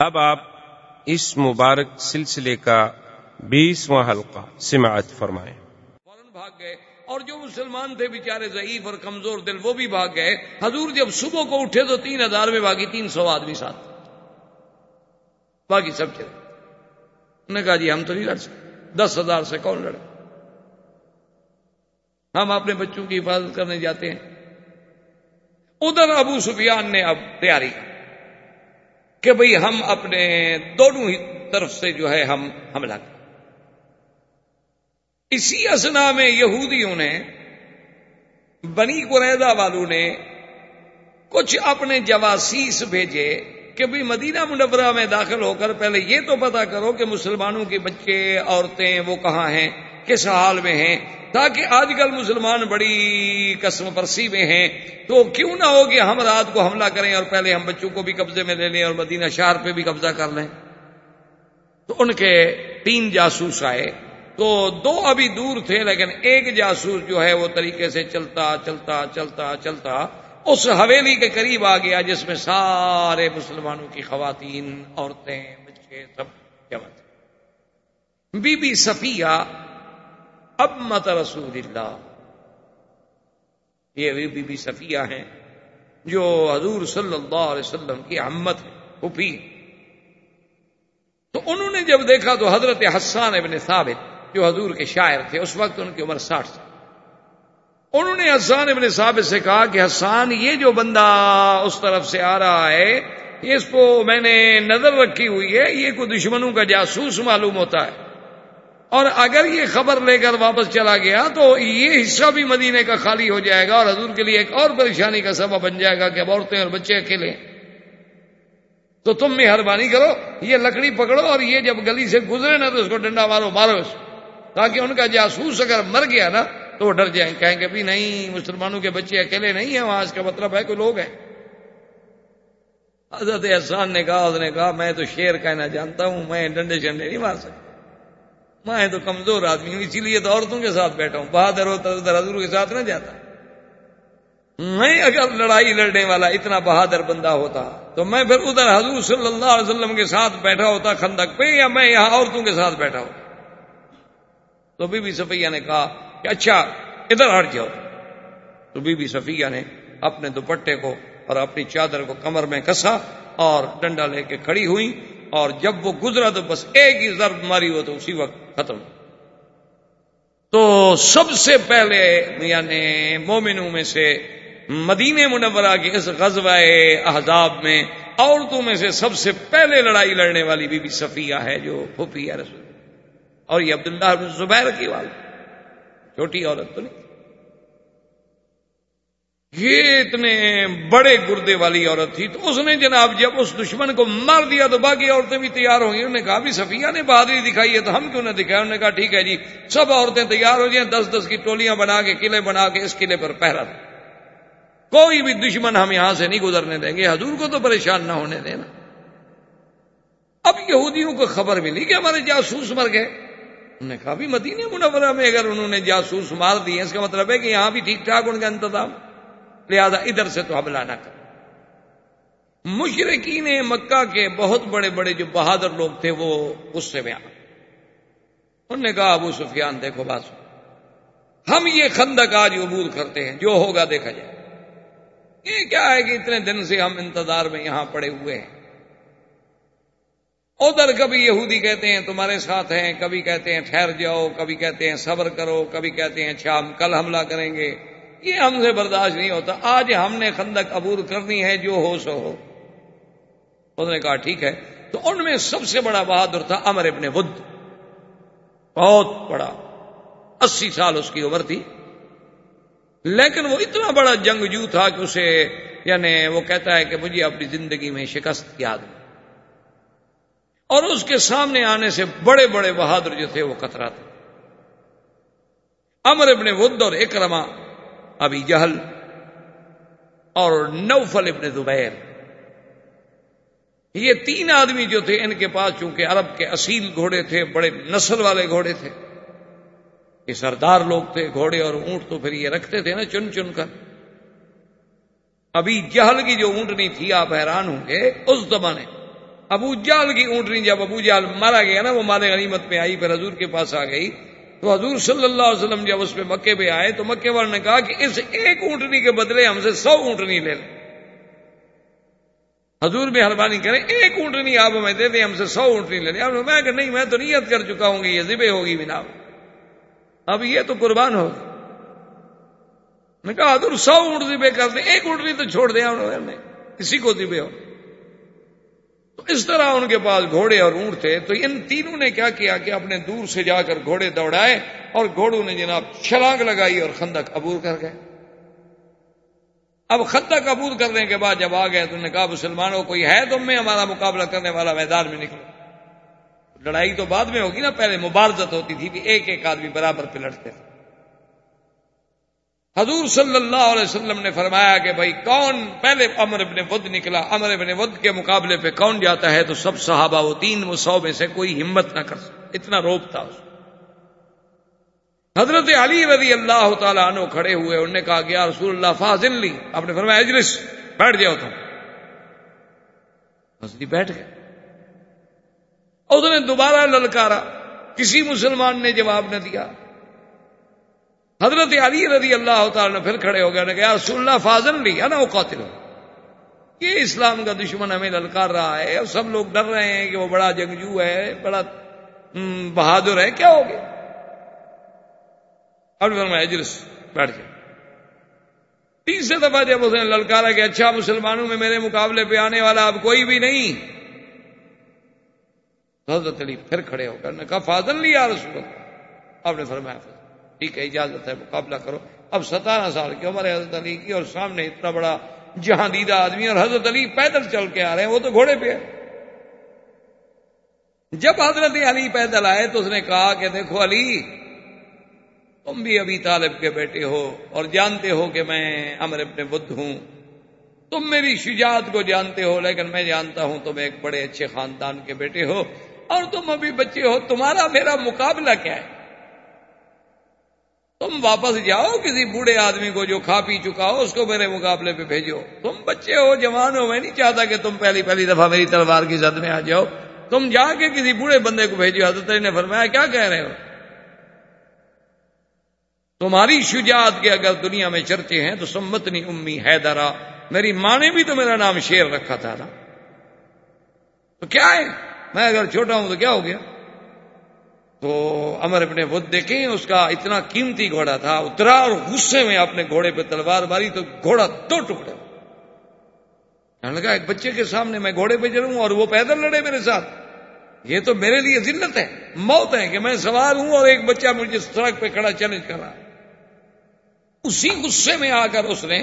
اب آپ اس مبارک سلسلے کا بیسواں حلقہ سماعت فرمائیں۔ فوراً بھاگ گئے اور جو مسلمان تھے بیچارے ضعیف اور کمزور دل، وہ بھی بھاگ گئے۔ حضور جب صبح کو اٹھے تو تین ہزار میں باقی تین سو آدمی ساتھ۔ باقی سب چلے انہوں نے کہا جی ہم تو نہیں لڑ سکتے۔ دس ہزار سے کون لڑے؟ ہم اپنے بچوں کی حفاظت کرنے جاتے ہیں۔ ادھر ابو سفیان نے اب تیاری۔ کی کہ بھئی ہم اپنے دونوں ہی طرف سے جو ہے ہم حملہ کریں۔ اسی اسنا میں یہودیوں نے، بنی قریضہ والوں نے کچھ اپنے جواسیس بھیجے کہ بھی مدینہ منورہ میں داخل ہو کر پہلے یہ تو پتا کرو کہ مسلمانوں کے بچے، عورتیں وہ کہاں ہیں۔ کس حال میں ہیں؟ تاکہ آج کل مسلمان بڑی قسم پرسی میں ہیں۔ تو کیوں نہ ہو کہ ہم رات کو حملہ کریں اور پہلے ہم بچوں کو بھی قبضے میں لے لیں اور مدینہ شہر پہ بھی قبضہ کر لیں۔ تو ان کے تین جاسوس آئے۔ تو دو ابھی دور تھے لیکن ایک جاسوس جو ہے وہ طریقے سے چلتا چلتا چلتا چلتا۔ اس حویلی کے قریب آ گیا جس میں سارے مسلمانوں کی خواتین، عورتیں، بچے سب جمع تھے۔ بی بی صفیہ اب مت رسول اللہ۔ یہ بی بی صفیہ ہیں جو حضور صلی اللہ علیہ وسلم کی احمد پھوپھی تو انہوں نے جب دیکھا تو حضرت حسان ابن ثابت جو حضور کے شاعر تھے، اس وقت ان کی عمر ساٹھ سال انہوں نے حسان ابن ثابت سے کہا کہ حسان، یہ جو بندہ اس طرف سے آ رہا ہے، اس کو میں نے نظر رکھی ہوئی ہے، یہ کوئی دشمنوں کا جاسوس معلوم ہوتا ہے۔ اور اگر یہ خبر لے کر واپس چلا گیا تو یہ حصہ بھی مدینے کا خالی ہو جائے گا اور حضور کے لیے ایک اور پریشانی کا سبب بن جائے گا کہ اب عورتیں اور بچے اکیلے تو تم مہربانی کرو، یہ لکڑی پکڑو اور یہ جب گلی سے گزرے نا تو اس کو ڈنڈا مارو مارو اس تاکہ ان کا جاسوس اگر مر گیا نا تو وہ ڈر جائیں، کہیں گے بھی نہیں، مسلمانوں کے بچے اکیلے نہیں ہیں، وہاں اس کا مطلب ہے کہ لوگ ہیں۔ حضرت احسان نے کہا، اس نے کہا، میں تو شیر کہنا جانتا ہوں، میں ڈنڈے چنڈے نہیں مار سکتا۔ میں تو کمزور آدمی ہوں، اسی لیے تو عورتوں کے ساتھ بیٹھا ہوں۔ بہادر ہوتا ادھر حضور کے ساتھ نہ جاتا۔ میں اگر لڑائی لڑنے والا اتنا بہادر بندہ ہوتا، تو میں پھر ادھر حضور صلی اللہ علیہ وسلم کے ساتھ بیٹھا ہوتا خندق پہ، یا میں یہاں عورتوں کے ساتھ بیٹھا ہوتا۔ تو بی بی صفیہ نے کہا کہ اچھا ادھر ہٹ جاؤ۔ تو بی بی صفیہ نے اپنے دوپٹے کو اور اپنی چادر کو کمر میں کسا اور ڈنڈا لے کے کھڑی ہوئی۔ اور جب وہ گزرا تو بس ایک ہی ضرب ماری ہو تو اسی وقت ختم۔ تو سب سے پہلے یعنی مومنوں میں سے مدینہ منورہ کے اس غزوہ احزاب میں عورتوں میں سے سب سے پہلے لڑائی لڑنے والی بی بی صفیہ ہے جو پھوپھی ہے رسول۔ اور یہ عبداللہ بن زبیر کی والد۔ چھوٹی عورت تو نہیں۔ یہ اتنے بڑے گردے والی عورت تھی، تو اس نے جناب جب اس دشمن کو مار دیا تو باقی عورتیں بھی تیار ہوں گی۔ انہوں نے کہا بھی صفیہ نے بہادری دکھائی ہے تو ہم کیوں نہ دکھایا انہوں نے کہا، ٹھیک ہے جی سب عورتیں تیار ہو جائیں، دس دس کی ٹولیاں بنا کے، قلعے بنا کے اس قلعے پر پہرا دیں۔ کوئی بھی دشمن ہم یہاں سے نہیں گزرنے دیں گے۔ حضور کو تو پریشان نہ ہونے دینا اب یہودیوں کو خبر ملی کہ ہمارے جاسوس مر گئے۔ انہوں نے کہا بھی مدینہ منورہ میں اگر انہوں نے جاسوس مار دیے، اس کا مطلب ہے کہ یہاں بھی ٹھیک ٹھاک ان کا انتظام۔ لہذا ادھر سے تو حملہ نہ کر مشرقین مکہ کے بہت بڑے بڑے جو بہادر لوگ تھے وہ غصے میں آ انہوں نے کہا، ابو سفیان، دیکھو بات ہم یہ خندق آج عبور کرتے ہیں، جو ہوگا دیکھا جائے۔ یہ کیا ہے کہ اتنے دن سے ہم انتظار میں یہاں پڑے ہوئے ہیں۔ ادھر کبھی یہودی کہتے ہیں، تمہارے ساتھ ہیں، کبھی کہتے ہیں، ٹھہر جاؤ، کبھی کہتے ہیں صبر کرو، کبھی کہتے ہیں اچھا ہم کل حملہ کریں گے۔ یہ ہم سے برداشت نہیں ہوتا۔ آج ہم نے خندق عبور کرنی ہے جو ہو سو ہو۔ انہوں نے کہا ٹھیک ہے۔ تو ان میں سب سے بڑا بہادر تھا امر ابن بدھ بہت بڑا۔ اسی سال اس کی عمر تھی۔ لیکن وہ اتنا بڑا جنگجو تھا کہ اسے یعنی وہ کہتا ہے کہ مجھے اپنی زندگی میں شکست یاد اور اس کے سامنے آنے سے بڑے بڑے بہادر جو تھے وہ خطرہ تھے۔ امر ابن ود اور اکرما ابھی جہل اور نوفل ابن زبیر۔ یہ تین آدمی جو تھے، ان کے پاس چونکہ عرب کے اصیل گھوڑے تھے، بڑے نسل والے گھوڑے تھے۔ یہ سردار لوگ تھے گھوڑے اور اونٹ تو پھر یہ رکھتے تھے نا چن چن کر۔ ابھی جہل کی جو اونٹنی تھی، آپ حیران ہوں گے، اس زمانے۔ ابو جال کی اونٹنی جب ابو جال مارا گیا نا، وہ مارے غنیمت پہ آئی، پھر حضور کے پاس آ گئی۔ تو حضور صلی اللہ علیہ وسلم جب اس پہ مکے پہ آئے تو مکے والوں نے کہا کہ اس ایک اونٹنی کے بدلے ہم سے سو اونٹنی لے لیں۔ حضور مہربانی کریں ایک اونٹنی آپ ہمیں دے دیں، ہم سے سو اونٹنی لے لیں۔ میں کہ نہیں، میں تو نیت کر چکا ہوں گی یہ ذبے ہوگی بنا اب یہ تو قربان ہوگی میں کہا، حضور سو اونٹ ذبے کر دیں، ایک اونٹنی تو چھوڑ دیا انہوں نے کسی کو ذبے ہو۔ تو اس طرح ان کے پاس گھوڑے اور اونٹ تھے، تو ان تینوں نے کیا کیا کہ اپنے دور سے جا کر گھوڑے دوڑائے اور گھوڑوں نے جناب چھلانگ لگائی اور خندق عبور کر گئے۔ اب خطہ قبول کرنے کے بعد جب آ گئے تو نے کہا، مسلمانوں، کوئی ہے تم میں ہمارا مقابلہ کرنے والا؟ میدان میں نکلو۔ لڑائی تو بعد میں ہوگی نا، پہلے مبارزت ہوتی تھی کہ ایک ایک آدمی برابر پہ لڑتے تھے۔ حضور صلی اللہ علیہ وسلم نے فرمایا کہ بھائی کون پہلے امر ابن ود نکلا امر ابن ود کے مقابلے پہ کون جاتا ہے تو سب صحابہ وہ تین وہ سو میں سے کوئی ہمت نہ کر سکتا اتنا روپ تھا اس۔ حضرت علی رضی اللہ تعالیٰ عنہ کھڑے ہوئے، انہوں نے کہا کہ یا رسول اللہ فاضل لی۔ آپ نے فرمایا اجلس، بیٹھ جاؤ تم۔ حضرت بیٹھ گئے۔ اس نے دوبارہ للکارا، کسی مسلمان نے جواب نہ دیا۔ حضرت علی رضی اللہ تعالیٰ نے پھر کھڑے ہو گئے نے کہا رسول اللہ، فاضل لی نا وہ قاتل یہ اسلام کا دشمن ہمیں للکار رہا ہے اور سب لوگ ڈر رہے ہیں کہ وہ بڑا جنگجو ہے، بڑا بہادر ہے کیا ہو گیا؟ اب فرمایا، اجلس، بیٹھ جائے تیسرے دفعہ جب اس نے للکارا کہ اچھا مسلمانوں میں میرے مقابلے پہ آنے والا اب کوئی بھی نہیں۔ حضرت علی پھر کھڑے ہو کر نے کہا، فاضل لیا رسول اللہ؟ آپ نے فرمایا ٹھیک ہے، اجازت ہے، مقابلہ کرو۔ اب ستارہ سال کی عمر حضرت علی کی اور سامنے اتنا بڑا جہاں دیدہ آدمی اور حضرت علی پیدل چل کے آ رہے ہیں، وہ تو گھوڑے پہ ہے جب حضرت علی پیدل آئے تو اس نے کہا کہ دیکھو علی، تم بھی ابھی طالب کے بیٹے ہو اور جانتے ہو کہ میں امر ابن بدھ ہوں۔ تم میری شجاعت کو جانتے ہو، لیکن میں جانتا ہوں تم ایک بڑے اچھے خاندان کے بیٹے ہو۔ اور تم ابھی بچے ہو، تمہارا میرا مقابلہ کیا ہے؟ تم واپس جاؤ، کسی بوڑھے آدمی کو جو کھا پی چکا ہو، اس کو میرے مقابلے پہ بھیجو۔ تم بچے ہو، جوان ہو، میں نہیں چاہتا کہ تم پہلی پہلی دفعہ میری تلوار کی زد میں آ جاؤ۔ تم جا کے کسی بوڑھے بندے کو بھیجو، حضرت نے فرمایا، کیا کہہ رہے ہو؟ تمہاری شجاعت کے اگر دنیا میں چرچے ہیں تو سمتنی امی حیدرا، میری ماں نے بھی تو میرا نام شیر رکھا تھا نا۔ تو کیا ہے؟ میں اگر چھوٹا ہوں تو کیا ہو گیا؟ تو امر اپنے بدھ دیکھیں، اس کا اتنا قیمتی گھوڑا تھا، اترا اور غصے میں اپنے گھوڑے پہ تلوار ماری تو گھوڑا دو ٹکڑے لگا، ایک بچے کے سامنے میں گھوڑے پہ چلوں اور وہ پیدل لڑے میرے ساتھ۔ یہ تو میرے لیے ذلت ہے، موت ہے کہ میں سوار ہوں اور ایک بچہ مجھے سڑک پہ کھڑا چیلنج کر رہا اسی غصے میں آ کر اس نے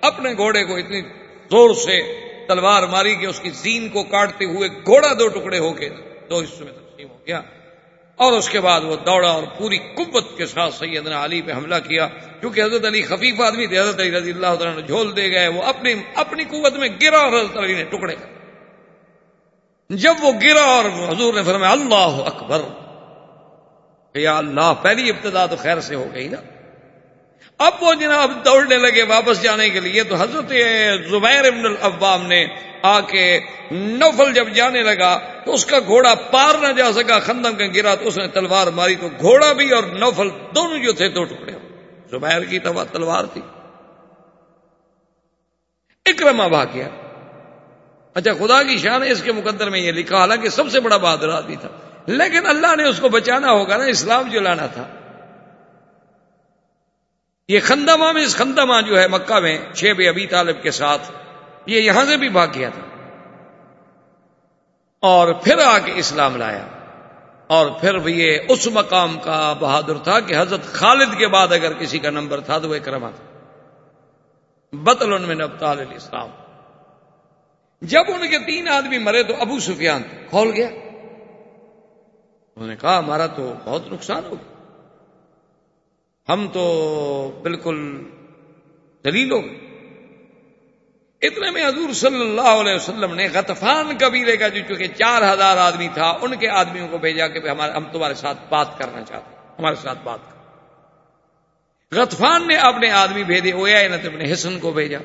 اپنے گھوڑے کو اتنی زور سے تلوار ماری کہ اس کی زین کو کاٹتے ہوئے گھوڑا دو ٹکڑے ہو کے دو حصوں میں تقسیم ہو گیا۔ اور اس کے بعد وہ دوڑا اور پوری قوت کے ساتھ سیدنا علی پہ حملہ کیا، کیونکہ حضرت علی خفیف آدمی تھے، حضرت علی رضی اللہ تعالیٰ نے جھول دے گئے، وہ اپنی اپنی قوت میں گرا اور حضرت علی نے ٹکڑے جب وہ گرا اور حضور نے فرمایا، اللہ اکبر یا اللہ پہلی ابتدا تو خیر سے ہو گئی نا۔ اب وہ جناب دوڑنے لگے واپس جانے کے لیے تو حضرت زبیر ابن العبام نے آ کے نوفل جب جانے لگا تو اس کا گھوڑا پار نہ جا سکا، خندم کا گرا تو اس نے تلوار ماری تو گھوڑا بھی اور نوفل دونوں جو تھے دو ٹکڑے۔ زبیر کی تو تلوار تھی۔ اکرما بھاگ گیا اچھا خدا کی شان اس کے مقدر میں یہ لکھا، حالانکہ سب سے بڑا بہادر آدمی تھا۔ لیکن اللہ نے اس کو بچانا ہوگا نا، اسلام جو لانا تھا۔ یہ خندمہ میں اس خندمہ جو ہے مکہ میں چھ بے ابھی طالب کے ساتھ یہ یہاں سے بھی بھاگ گیا تھا۔ اور پھر آ کے اسلام لایا۔ اور پھر یہ اس مقام کا بہادر تھا کہ حضرت خالد کے بعد اگر کسی کا نمبر تھا تو وہ کرما تھا۔ بطل ان میں نبتال اسلام جب ان کے تین آدمی مرے تو ابو سفیان کھول گیا۔ انہوں نے کہا، ہمارا تو بہت نقصان ہو گیا۔ ہم تو بالکل دلیل ہو گئے۔ اتنے میں حضور صلی اللہ علیہ وسلم نے غطفان قبیلے کا جو چونکہ چار ہزار آدمی تھا، ان کے آدمیوں کو بھیجا کہ ہمارے ہم تمہارے ساتھ بات کرنا چاہتے ہیں۔ ہمارے ساتھ بات کر غطفان نے اپنے آدمی بھیجے اویا نے اپنے حسن کو بھیجا۔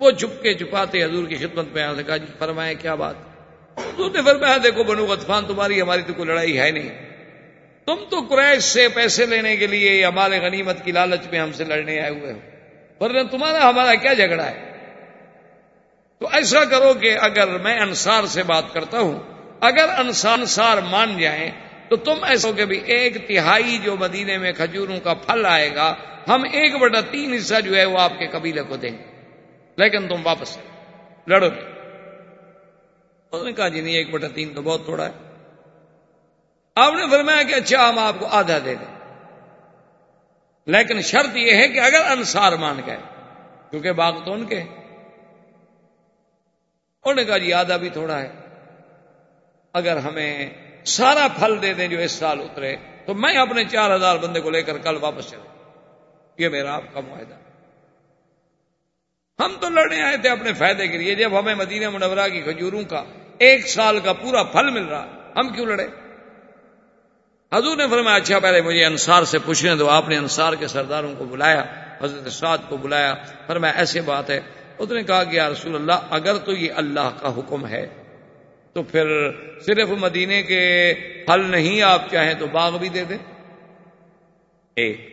وہ چھپ کے چھپاتے حضور کی خدمت میں آنے کہا جی فرمائے کیا بات؟ حضور نے فرمایا، دیکھو، بنو غطفان تمہاری، ہماری تو کوئی لڑائی ہے نہیں۔ تم تو قریش سے پیسے لینے کے لیے یا مال غنیمت کی لالچ میں ہم سے لڑنے آئے ہوئے ہو۔ ورنہ تمہارا ہمارا کیا جھگڑا ہے؟ تو ایسا کرو کہ اگر میں انصار سے بات کرتا ہوں، اگر انصار انصار مان جائیں، تو تم ایسا کہ بھی ایک تہائی جو مدینے میں کھجوروں کا پھل آئے گا، ہم ایک بٹا تین حصہ جو ہے وہ آپ کے قبیلے کو دیں۔ گے لیکن تم واپس لڑو۔ نے کہا جی نہیں، ایک بٹا تین تو بہت تھوڑا ہے۔ آپ نے فرمایا کہ اچھا ہم آپ کو آدھا دے دیں۔ لیکن شرط یہ ہے کہ اگر انصار مان گئے، کیونکہ باغ تو ان کے انہوں نے کہا جی آدھا بھی تھوڑا ہے۔ اگر ہمیں سارا پھل دے دیں جو اس سال اترے، تو میں اپنے چار ہزار بندے کو لے کر کل واپس چلوں۔ یہ میرا آپ کا معاہدہ۔ ہم تو لڑنے آئے تھے اپنے فائدے کے لیے۔ جب ہمیں مدینہ منورہ کی کھجوروں کا ایک سال کا پورا پھل مل رہا، ہم کیوں لڑے؟ حضور نے فرمایا اچھا پہلے مجھے انصار سے پوچھنے دو۔ آپ نے انصار کے سرداروں کو بلایا، حضرت سعد کو بلایا۔ فرمایا، ایسے بات ہے۔ اس نے کہا کہ یا رسول اللہ، اگر تو یہ اللہ کا حکم ہے، تو پھر صرف مدینے کے پھل نہیں آپ چاہیں تو باغ بھی دے دیں۔ ایک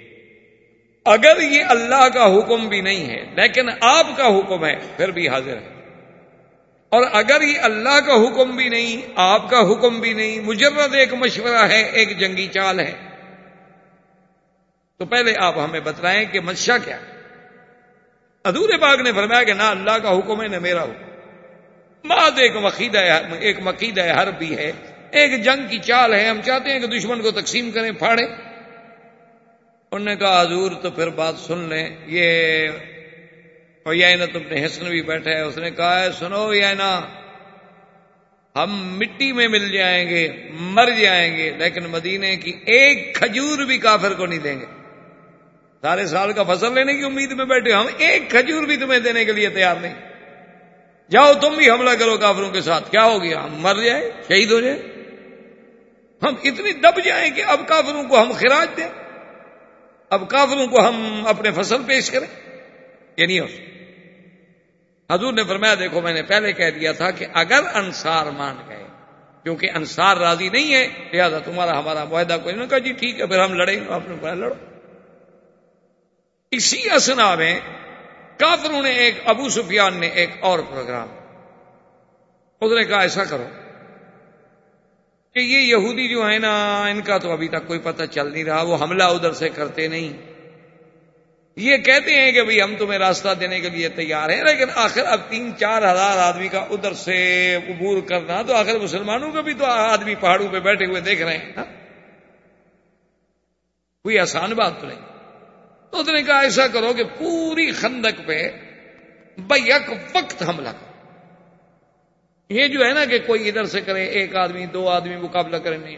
اگر یہ اللہ کا حکم بھی نہیں ہے، لیکن آپ کا حکم ہے، پھر بھی حاضر ہے۔ اور اگر یہ اللہ کا حکم بھی نہیں، آپ کا حکم بھی نہیں، مجرد ایک مشورہ ہے، ایک جنگی چال ہے۔ تو پہلے آپ ہمیں بتلائیں کہ منشا کیا ادور باغ نے فرمایا کہ نہ اللہ کا حکم ہے، نہ میرا حکم۔ بعد ایک مقیدہ ایک مقیدہ حرب بھی ہے۔ ایک جنگ کی چال ہے، ہم چاہتے ہیں کہ دشمن کو تقسیم کریں، پھاڑیں۔ انہوں نے کہا، حضور تو پھر بات سن لیں، یہ اپنے حسن بھی بیٹھا ہے، اس نے کہا ہے، سنو یا ہم مٹی میں مل جائیں گے، مر جائیں گے، لیکن مدینے کی ایک کھجور بھی کافر کو نہیں دیں گے۔ سارے سال کا فصل لینے کی امید میں بیٹھے، ہم ایک کھجور بھی تمہیں دینے کے لیے تیار نہیں۔ جاؤ تم بھی حملہ کرو کافروں کے ساتھ، کیا ہو گیا؟ ہم مر جائیں، شہید ہو جائیں۔ ہم اتنی دب جائیں کہ اب کافروں کو ہم خراج دیں۔ اب کافروں کو ہم اپنے فصل پیش کریں۔ یہ نہیں ہو حضور نے فرمایا، دیکھو، میں نے پہلے کہہ دیا تھا کہ اگر انصار مان گئے، کیونکہ انصار راضی نہیں ہے، لہٰذا تمہارا، ہمارا معاہدہ کوئی نہیں، کہا جی ٹھیک ہے، پھر ہم لڑیں گے اپنے لڑو۔ اسی اسنا میں کافروں نے ایک، ابو سفیان نے ایک اور پروگرام۔ اس نے کہا، ایسا کرو کہ یہ یہودی جو ہے نا، ان کا تو ابھی تک کوئی پتہ چل نہیں رہا، وہ حملہ ادھر سے کرتے نہیں۔ یہ کہتے ہیں کہ بھئی ہم تمہیں راستہ دینے کے لیے تیار ہیں، لیکن آخر اب تین چار ہزار آدمی کا ادھر سے عبور کرنا تو آخر مسلمانوں کا بھی تو آدمی پہاڑوں پہ بیٹھے ہوئے دیکھ رہے ہیں ہاں؟ کوئی آسان بات تو نہیں۔ تو اس نے کہا، ایسا کرو کہ پوری خندق پہ بیک وقت حملہ کرو۔ یہ جو ہے نا کہ کوئی ادھر سے کرے، ایک آدمی، دو آدمی مقابلہ کرے نہیں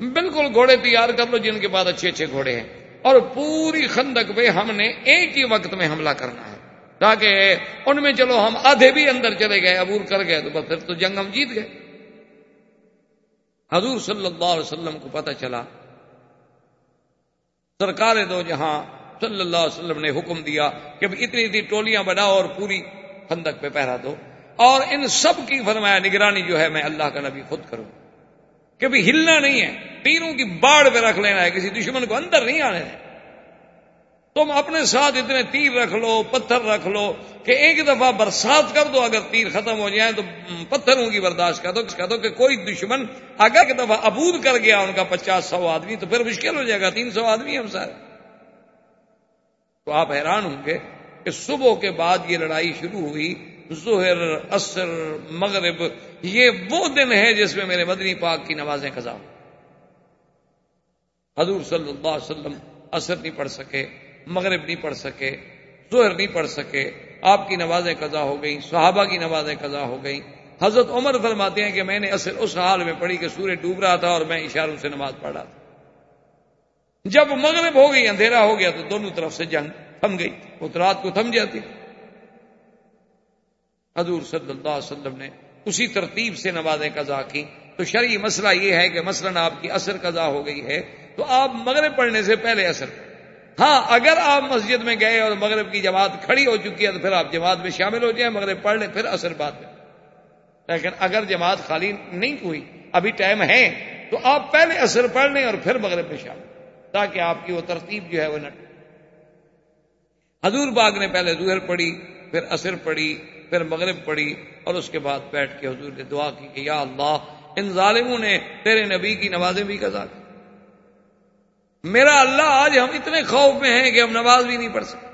بالکل گھوڑے تیار کر لو جن کے بعد اچھے اچھے گھوڑے ہیں۔ اور پوری خندق پہ ہم نے ایک ہی وقت میں حملہ کرنا ہے۔ تاکہ ان میں چلو ہم آدھے بھی اندر چلے گئے، عبور کر گئے تو پھر تو جنگ ہم جیت گئے۔ حضور صلی اللہ علیہ وسلم کو پتہ چلا، سرکار دو جہاں صلی اللہ علیہ وسلم نے حکم دیا کہ اتنی اتنی ٹولیاں بناؤ اور پوری خندق پہ پہرا دو۔ اور ان سب کی فرمایا، نگرانی جو ہے میں اللہ کا نبی خود کروں۔ کہ بھی ہلنا نہیں ہے، تیروں کی باڑ پہ رکھ لینا ہے، کسی دشمن کو اندر نہیں آنے تم اپنے ساتھ اتنے تیر رکھ لو، پتھر رکھ لو کہ ایک دفعہ برسات کر دو، اگر تیر ختم ہو جائیں تو پتھروں کی برداشت کر دو کہہ دو کہ کوئی دشمن اگر ایک دفعہ ابود کر گیا، ان کا پچاس سو آدمی، تو پھر مشکل ہو جائے گا، تین سو آدمی ہم سارے۔ تو آپ حیران ہوں گے کہ صبح کے بعد یہ لڑائی شروع ہوئی ظہر، عصر، مغرب، یہ وہ دن ہے جس میں میرے مدنی پاک کی نمازیں قضا ہو حضور صلی اللہ علیہ وسلم عصر نہیں پڑھ سکے، مغرب نہیں پڑھ سکے، ظہر نہیں پڑھ سکے، آپ کی نمازیں قضا ہو گئیں، صحابہ کی نمازیں قضا ہو گئیں۔ حضرت عمر فرماتے ہیں کہ میں نے اصل اس حال میں پڑھی کہ سورج ڈوب رہا تھا اور میں اشاروں سے نماز پڑھ رہا تھا۔ جب مغرب ہو گئی، اندھیرا ہو گیا تو دونوں طرف سے جنگ تھم گئی، وہ تو رات کو تھم جاتی۔ حضور صلی اللہ علیہ وسلم نے اسی ترتیب سے نمازیں قضا کی تو شرعی مسئلہ یہ ہے کہ مثلا آپ کی اثر قضا ہو گئی ہے، تو آپ مغرب پڑھنے سے پہلے اثر ہاں اگر آپ مسجد میں گئے اور مغرب کی جماعت کھڑی ہو چکی ہے، تو پھر آپ جماعت میں شامل ہو جائیں، مغرب پڑھ لیں، پھر اثر بعد میں۔ لیکن اگر جماعت خالی نہیں ہوئی، ابھی ٹائم ہے، تو آپ پہلے اثر پڑھ لیں اور پھر مغرب میں شامل۔ تاکہ آپ کی وہ ترتیب جو ہے وہ نہ حضور باغ نے پہلے ظہر پڑھی، پھر اثر پڑھی پھر مغرب پڑھی اور اس کے بعد بیٹھ کے حضور نے دعا کی کہ یا اللہ، ان ظالموں نے تیرے نبی کی نمازیں بھی قضا کی۔ میرا اللہ، آج ہم اتنے خوف میں ہیں کہ ہم نماز بھی نہیں پڑھ سکتے۔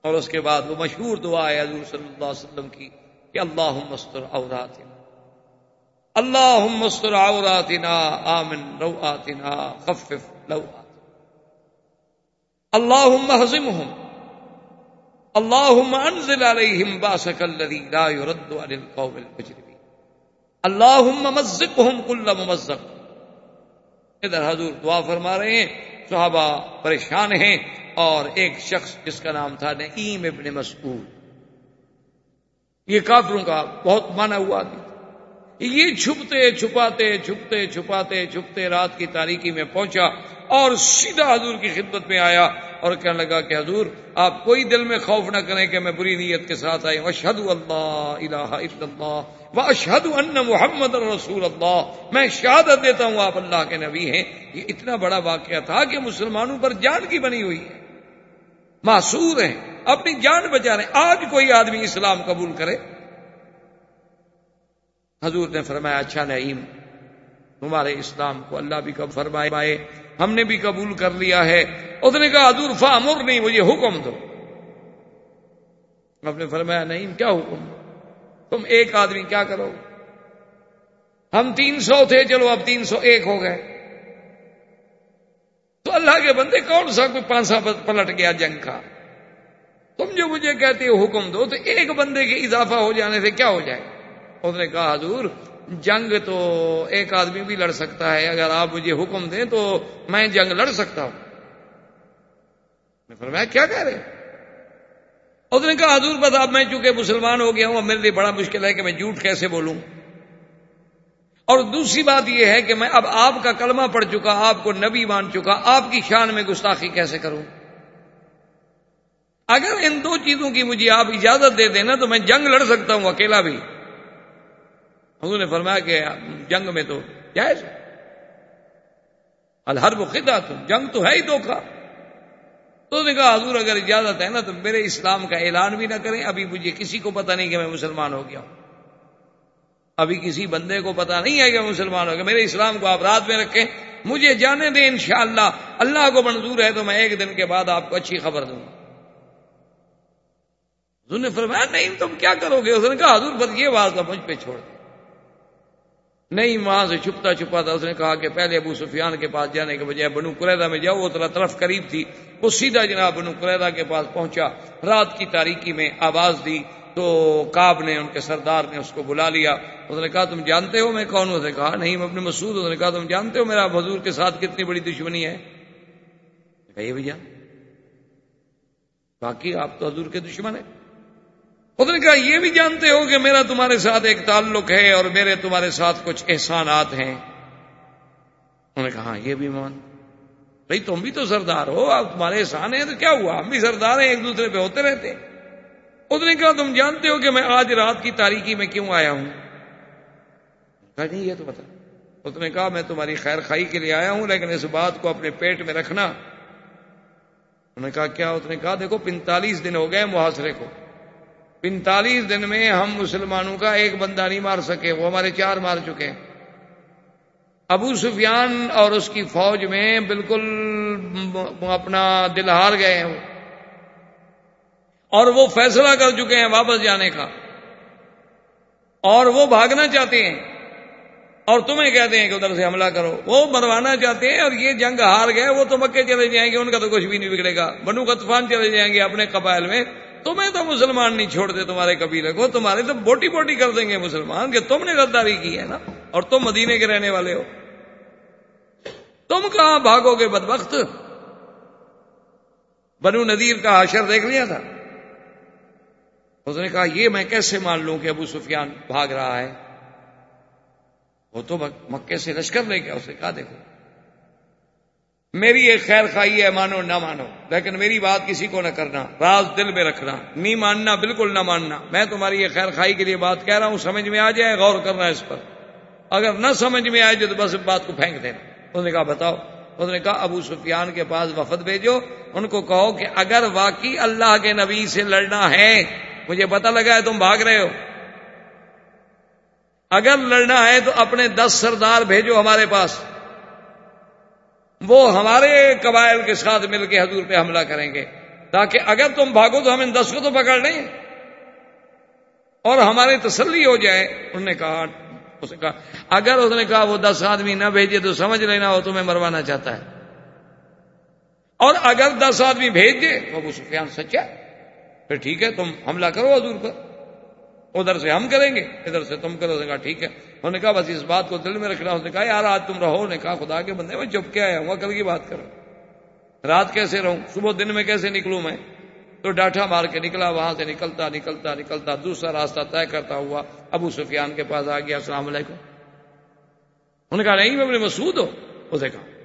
اور اس کے بعد وہ مشہور دعا ہے حضور صلی اللہ علیہ وسلم کی کہ اللہ مستر عوراتنا۔ اللہ مستر عوراتنا، آمن روآتنا، خفف لوآتنا اللہ حضمهم اللهم انزل عليهم باسك الذي لا يرد عن القوم المجرمين اللهم مزقهم كل ممزق. ادھر حضور دعا فرما رہے ہیں، صحابہ پریشان ہیں اور ایک شخص جس کا نام تھا نعیم ابن مسعود. یہ کافروں کا بہت مانا ہوا یہ چھپتے چھپاتے چھپتے چھپاتے چھپتے رات کی تاریکی میں پہنچا اور سیدھا حضور کی خدمت میں آیا اور کہنے لگا کہ حضور، آپ کوئی دل میں خوف نہ کریں کہ میں بری نیت کے ساتھ آئی۔ اشہد اللہ الہ الا اللہ و اشہد ان محمد رسول اللہ۔ میں شہادت دیتا ہوں، آپ اللہ کے نبی ہیں۔ یہ اتنا بڑا واقعہ تھا کہ مسلمانوں پر جان کی بنی ہوئی ہے۔ معصور ہیں، اپنی جان بچا رہے ہیں۔ آج کوئی آدمی اسلام قبول کرے۔ حضور نے فرمایا اچھا نعیم، تمہارے اسلام کو اللہ بھی کب فرمائے؟ ہم نے بھی قبول کر لیا ہے۔ اس نے کہا، حضور فامر نہیں مجھے حکم دو۔ آپ نے فرمایا، نہیں، کیا حکم؟ تم ایک آدمی کیا کرو؟ ہم تین سو تھے، چلو، اب تین سو ایک ہو گئے۔ تو اللہ کے بندے، کون سا کوئی پانچ سا پلٹ گیا جنگ کا؟ تم جو مجھے کہتے ہو حکم دو، تو ایک بندے کے اضافہ ہو جانے سے کیا ہو جائے؟ اس نے کہا، حضور جنگ تو ایک آدمی بھی لڑ سکتا ہے، اگر آپ مجھے حکم دیں تو میں جنگ لڑ سکتا ہوں۔ میں فرمایا، کیا کہہ رہے اس نے کہا، حضور بس اب میں چونکہ مسلمان ہو گیا ہوں، اب میرے لیے بڑا مشکل ہے کہ میں جھوٹ کیسے بولوں۔ اور دوسری بات یہ ہے کہ میں اب آپ کا کلمہ پڑھ چکا، آپ کو نبی مان چکا، آپ کی شان میں گستاخی کیسے کروں؟ اگر ان دو چیزوں کی مجھے آپ اجازت دے دینا تو میں جنگ لڑ سکتا ہوں، اکیلا بھی۔ حضور نے فرمایا کہ جنگ میں تو جائز الحر وہ خدا تم جنگ تو ہے ہی دھوکھا تو نے کہا، حضور اگر اجازت ہے نا تو میرے اسلام کا اعلان بھی نہ کریں۔ ابھی مجھے کسی کو پتہ نہیں کہ میں مسلمان ہو گیا ہوں۔ ابھی کسی بندے کو پتا نہیں ہے کہ مسلمان ہو گیا۔ میرے اسلام کو آپ رات میں رکھیں، مجھے جانے دیں انشاءاللہ۔ اللہ کو منظور ہے تو میں ایک دن کے بعد آپ کو اچھی خبر دوں۔ گا نے فرمایا، نہیں، تم کیا کرو گے؟ اس نے کہا، حضور بس یہ بات مجھ پہ چھوڑ دیں۔ نہیں وہاں سے چھپتا چھپا تھا، اس نے کہا کہ پہلے ابو سفیان کے پاس جانے کے بجائے بنو قریدا میں جاؤ، وہ طرف قریب تھی۔ وہ سیدھا جناب بنو قریدا کے پاس پہنچا، رات کی تاریکی میں آواز دی۔ تو کاب نے، ان کے سردار نے اس کو بلا لیا۔ اس نے کہا، تم جانتے ہو میں کون ہوں؟ اس نے کہا، نہیں، میں اپنے مسعود اس نے کہا، تم جانتے ہو میرا حضور کے ساتھ کتنی بڑی دشمنی ہے؟ کہیے بھیا باقی آپ تو حضور کے دشمن ہیں۔ اس نے کہا، یہ بھی جانتے ہو کہ میرا تمہارے ساتھ ایک تعلق ہے اور میرے تمہارے ساتھ کچھ احسانات ہیں۔ انہوں نے کہا ہاں، یہ بھی مان۔ بھائی، تم بھی تو سردار ہو، آپ تمہارے احسان ہیں، تو کیا ہوا؟ ہم بھی سردار ہیں، ایک دوسرے پہ ہوتے رہتے۔ اس نے کہا، تم جانتے ہو کہ میں آج رات کی تاریکی میں کیوں آیا ہوں؟ کہا نہیں یہ تو پتا اس نے کہا، میں تمہاری خیر خائی کے لیے آیا ہوں، لیکن اس بات کو اپنے پیٹ میں رکھنا۔ انہوں نے کہا، کیا؟ اس نے کہا، دیکھو، پینتالیس دن ہو گئے محاصرے کو۔ پینتالیس دن میں ہم مسلمانوں کا ایک بندہ نہیں مار سکے، وہ ہمارے چار مار چکے۔ ابو سفیان اور اس کی فوج میں بالکل اپنا دل ہار گئے ہیں۔ اور وہ فیصلہ کر چکے ہیں واپس جانے کا۔ اور وہ بھاگنا چاہتے ہیں۔ اور تمہیں کہتے ہیں کہ ادھر سے حملہ کرو۔ وہ مروانا چاہتے ہیں اور یہ جنگ ہار گئے، وہ تو مکے چلے جائیں گے، ان کا تو کچھ بھی نہیں بگڑے گا۔ بنو قطفان چلے جائیں گے اپنے قبائل میں۔ تمہیں تو مسلمان نہیں چھوڑتے تمہارے قبیلے کو، تمہارے تو بوٹی بوٹی کر دیں گے مسلمان کہ تم نے غداری کی ہے نا، اور تم مدینے کے رہنے والے ہو۔ تم کہاں بھاگو گے بد وقت بنو ندیر کا حشر دیکھ لیا تھا۔ اس نے کہا، یہ میں کیسے مان لوں کہ ابو سفیان بھاگ رہا ہے؟ وہ تو مکے سے لشکر لے کے اسے کہا، دیکھو۔ میری ایک خیر خائی ہے، مانو، نہ مانو۔ لیکن میری بات کسی کو نہ کرنا، راز دل میں رکھنا، نہیں ماننا، بالکل نہ ماننا۔ میں تمہاری ایک خیر خائی کے لیے بات کہہ رہا ہوں، سمجھ میں آ جائے، غور کرنا اس پر۔ اگر نہ سمجھ میں آئے تو بس بات کو پھینک دینا۔ اس نے کہا، بتاؤ۔ اس نے کہا، ابو سفیان کے پاس وفد بھیجو۔ ان کو کہو کہ اگر واقعی اللہ کے نبی سے لڑنا ہے، مجھے پتا لگا ہے تم بھاگ رہے ہو۔ اگر لڑنا ہے تو اپنے دس سردار بھیجو ہمارے پاس۔ وہ ہمارے قبائل کے ساتھ مل کے حضور پہ حملہ کریں گے تاکہ اگر تم بھاگو تو ہم ان دس کو تو پکڑ لیں۔ اور ہماری تسلی ہو جائے۔ انہوں نے کہا، اس نے کہا، اگر اس نے کہا وہ دس آدمی نہ بھیجے تو سمجھ لینا وہ تمہیں مروانا چاہتا ہے۔ اور اگر دس آدمی بھیج دے تو ابو سفیان سچا۔ پھر ٹھیک ہے، تم حملہ کرو حضور پر۔ ادھر سے ہم کریں گے، ادھر سے تم کرو۔ کہا، ٹھیک ہے۔ انہوں نے کہا بس اس بات کو دل میں رکھنا، اس نے کہا، یار، آج تم رہو۔ نے کہا، خدا کے بندے، میں چپ کے آیا ہوں کل کی بات کرو رات کیسے رہوں؟ صبح دن میں کیسے نکلوں میں؟ تو ڈاٹا مار کے نکلا، وہاں سے نکلتا نکلتا نکلتا، دوسرا راستہ طے کرتا ہوا ابو سفیان کے پاس آ گیا، السلام علیکم۔ انہوں نے کہا، نہیں، میں اپنے مسود ہو اسے کہا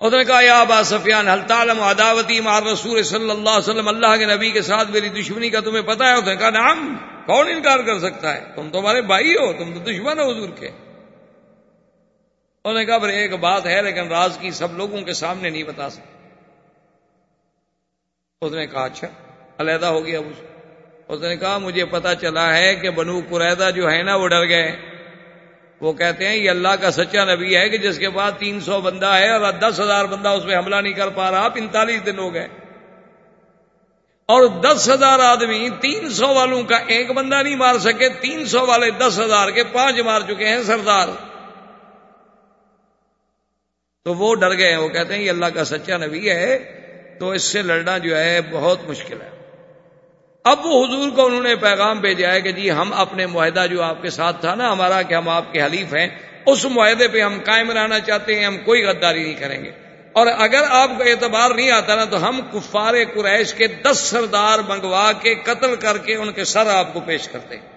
اس نے کہا، یا ابا سفیان حل تعلم عداوتی مار رسول صلی اللہ علیہ وسلم اللہ کے نبی کے ساتھ میری دشمنی کا تمہیں پتا ہے؟ اس نے کہا نام کون انکار کر سکتا ہے؟ تم تمہارے بھائی ہو، تم تو دشمن ہو حضور کے۔ انہوں نے کہا پھر ایک بات ہے، لیکن راز کی سب لوگوں کے سامنے نہیں بتا سکتا۔ اس نے کہا اچھا علیحدہ ہو گیا اس نے کہا، مجھے پتا چلا ہے کہ بنو قریدہ جو ہے نا، وہ ڈر گئے۔ وہ کہتے ہیں، یہ اللہ کا سچا نبی ہے کہ جس کے بعد تین سو بندہ ہے اور دس ہزار بندہ اس پہ حملہ نہیں کر پا رہا، پینتالیس دن ہو گئے۔ اور دس ہزار آدمی، تین سو والوں کا ایک بندہ نہیں مار سکے، تین سو والے دس ہزار کے پانچ مار چکے ہیں سردار۔ تو وہ ڈر گئے ہیں، وہ کہتے ہیں، یہ اللہ کا سچا نبی ہے، تو اس سے لڑنا جو ہے بہت مشکل ہے۔ اب وہ حضور کو انہوں نے پیغام بھیجا ہے کہ جی ہم اپنے معاہدہ جو آپ کے ساتھ تھا نا، ہمارا کہ ہم آپ کے حلیف ہیں، اس معاہدے پہ ہم قائم رہنا چاہتے ہیں، ہم کوئی غداری نہیں کریں گے۔ اور اگر آپ کو اعتبار نہیں آتا نا، تو ہم کفار قریش کے دس سردار منگوا کے قتل کر کے ان کے سر آپ کو پیش کرتے ہیں۔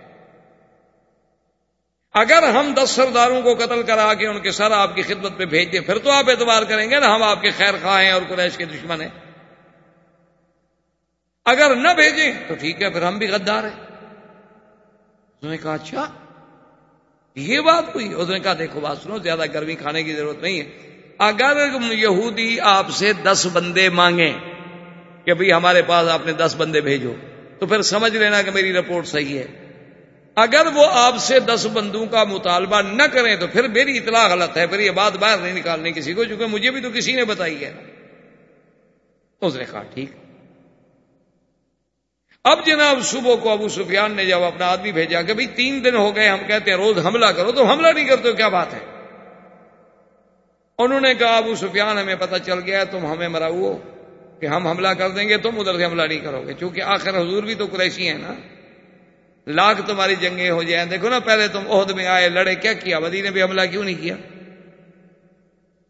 اگر ہم دس سرداروں کو قتل کرا کے ان کے سر آپ کی خدمت پہ بھیج دیں، پھر تو آپ اعتبار کریں گے نا، ہم آپ کے خیر خواہ ہیں اور قریش کے دشمن ہیں۔ اگر نہ بھیجیں تو ٹھیک ہے، پھر ہم بھی غدار ہیں۔ اس نے کہا اچھا یہ بات ہوئی۔ اس نے کہا، دیکھو، بات سنو، زیادہ گرمی کھانے کی ضرورت نہیں ہے۔ اگر یہودی آپ سے دس بندے مانگیں کہ بھئی ہمارے پاس آپ نے دس بندے بھیجو، تو پھر سمجھ لینا کہ میری رپورٹ صحیح ہے۔ اگر وہ آپ سے دس بندوں کا مطالبہ نہ کریں تو پھر میری اطلاع غلط ہے، پھر یہ بات باہر نہیں نکالنے کسی کو، چونکہ مجھے بھی تو کسی نے بتائی ہے۔ اس نے کہا، ٹھیک۔ اب جناب صبح کو ابو سفیان نے جب اپنا آدمی بھیجا کہ بھائی تین دن ہو گئے ہم کہتے ہیں روز حملہ کرو تو حملہ نہیں کرتے کیا بات ہے؟ انہوں نے کہا ابو سفیان ہمیں پتہ چل گیا تم ہمیں مراؤ کہ ہم حملہ کر دیں گے، تم ادھر سے حملہ نہیں کرو گے۔ چونکہ آخر حضور بھی تو قریشی ہیں نا۔ لاکھ تمہاری جنگیں ہو جائیں۔ دیکھو نا، پہلے تم عہد میں آئے، لڑے، کیا کیا؟ ودی نے بھی حملہ کیوں نہیں کیا؟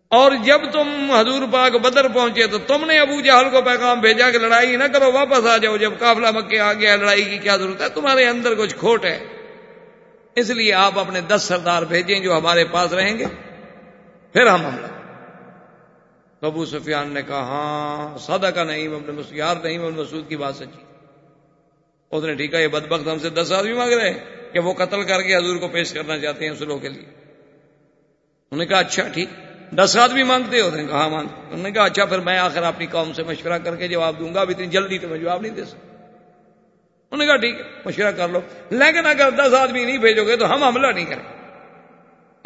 اور جب تم حضور پاک بدر پہنچے تو تم نے ابو جہل کو پیغام بھیجا کہ لڑائی نہ کرو، واپس آ جاؤ۔ جب قافلہ مکے آ گیا، لڑائی کی کیا ضرورت ہے؟ تمہارے اندر کچھ کھوٹ ہے۔ اس لیے آپ اپنے دس سردار بھیجیں جو ہمارے پاس رہیں گے۔ پھر ہم حملہ۔ ابو سفیان نے کہا ہاں سادہ کا نہیں اپنے مسیار نہیں مسعود کی بات سچی۔ اس نے ٹھیک ہے یہ بدبخت ہم سے دس آدمی مانگ رہے ہیں کہ وہ قتل کر کے حضور کو پیش کرنا چاہتے ہیں سلو کے لیے۔ انہوں نے کہا اچھا ٹھیک۔ دس آدمی مانگتے ہوتے ہیں کہا مانگ؟ انہوں نے کہا اچھا پھر میں آخر اپنی قوم سے مشورہ کر کے جواب دوں گا، اب اتنی جلدی تو میں جواب نہیں دے سکتا۔ انہوں نے کہا، ٹھیک ہے، مشورہ کر لو۔ لیکن اگر دس آدمی نہیں بھیجو گے تو ہم حملہ نہیں کریں۔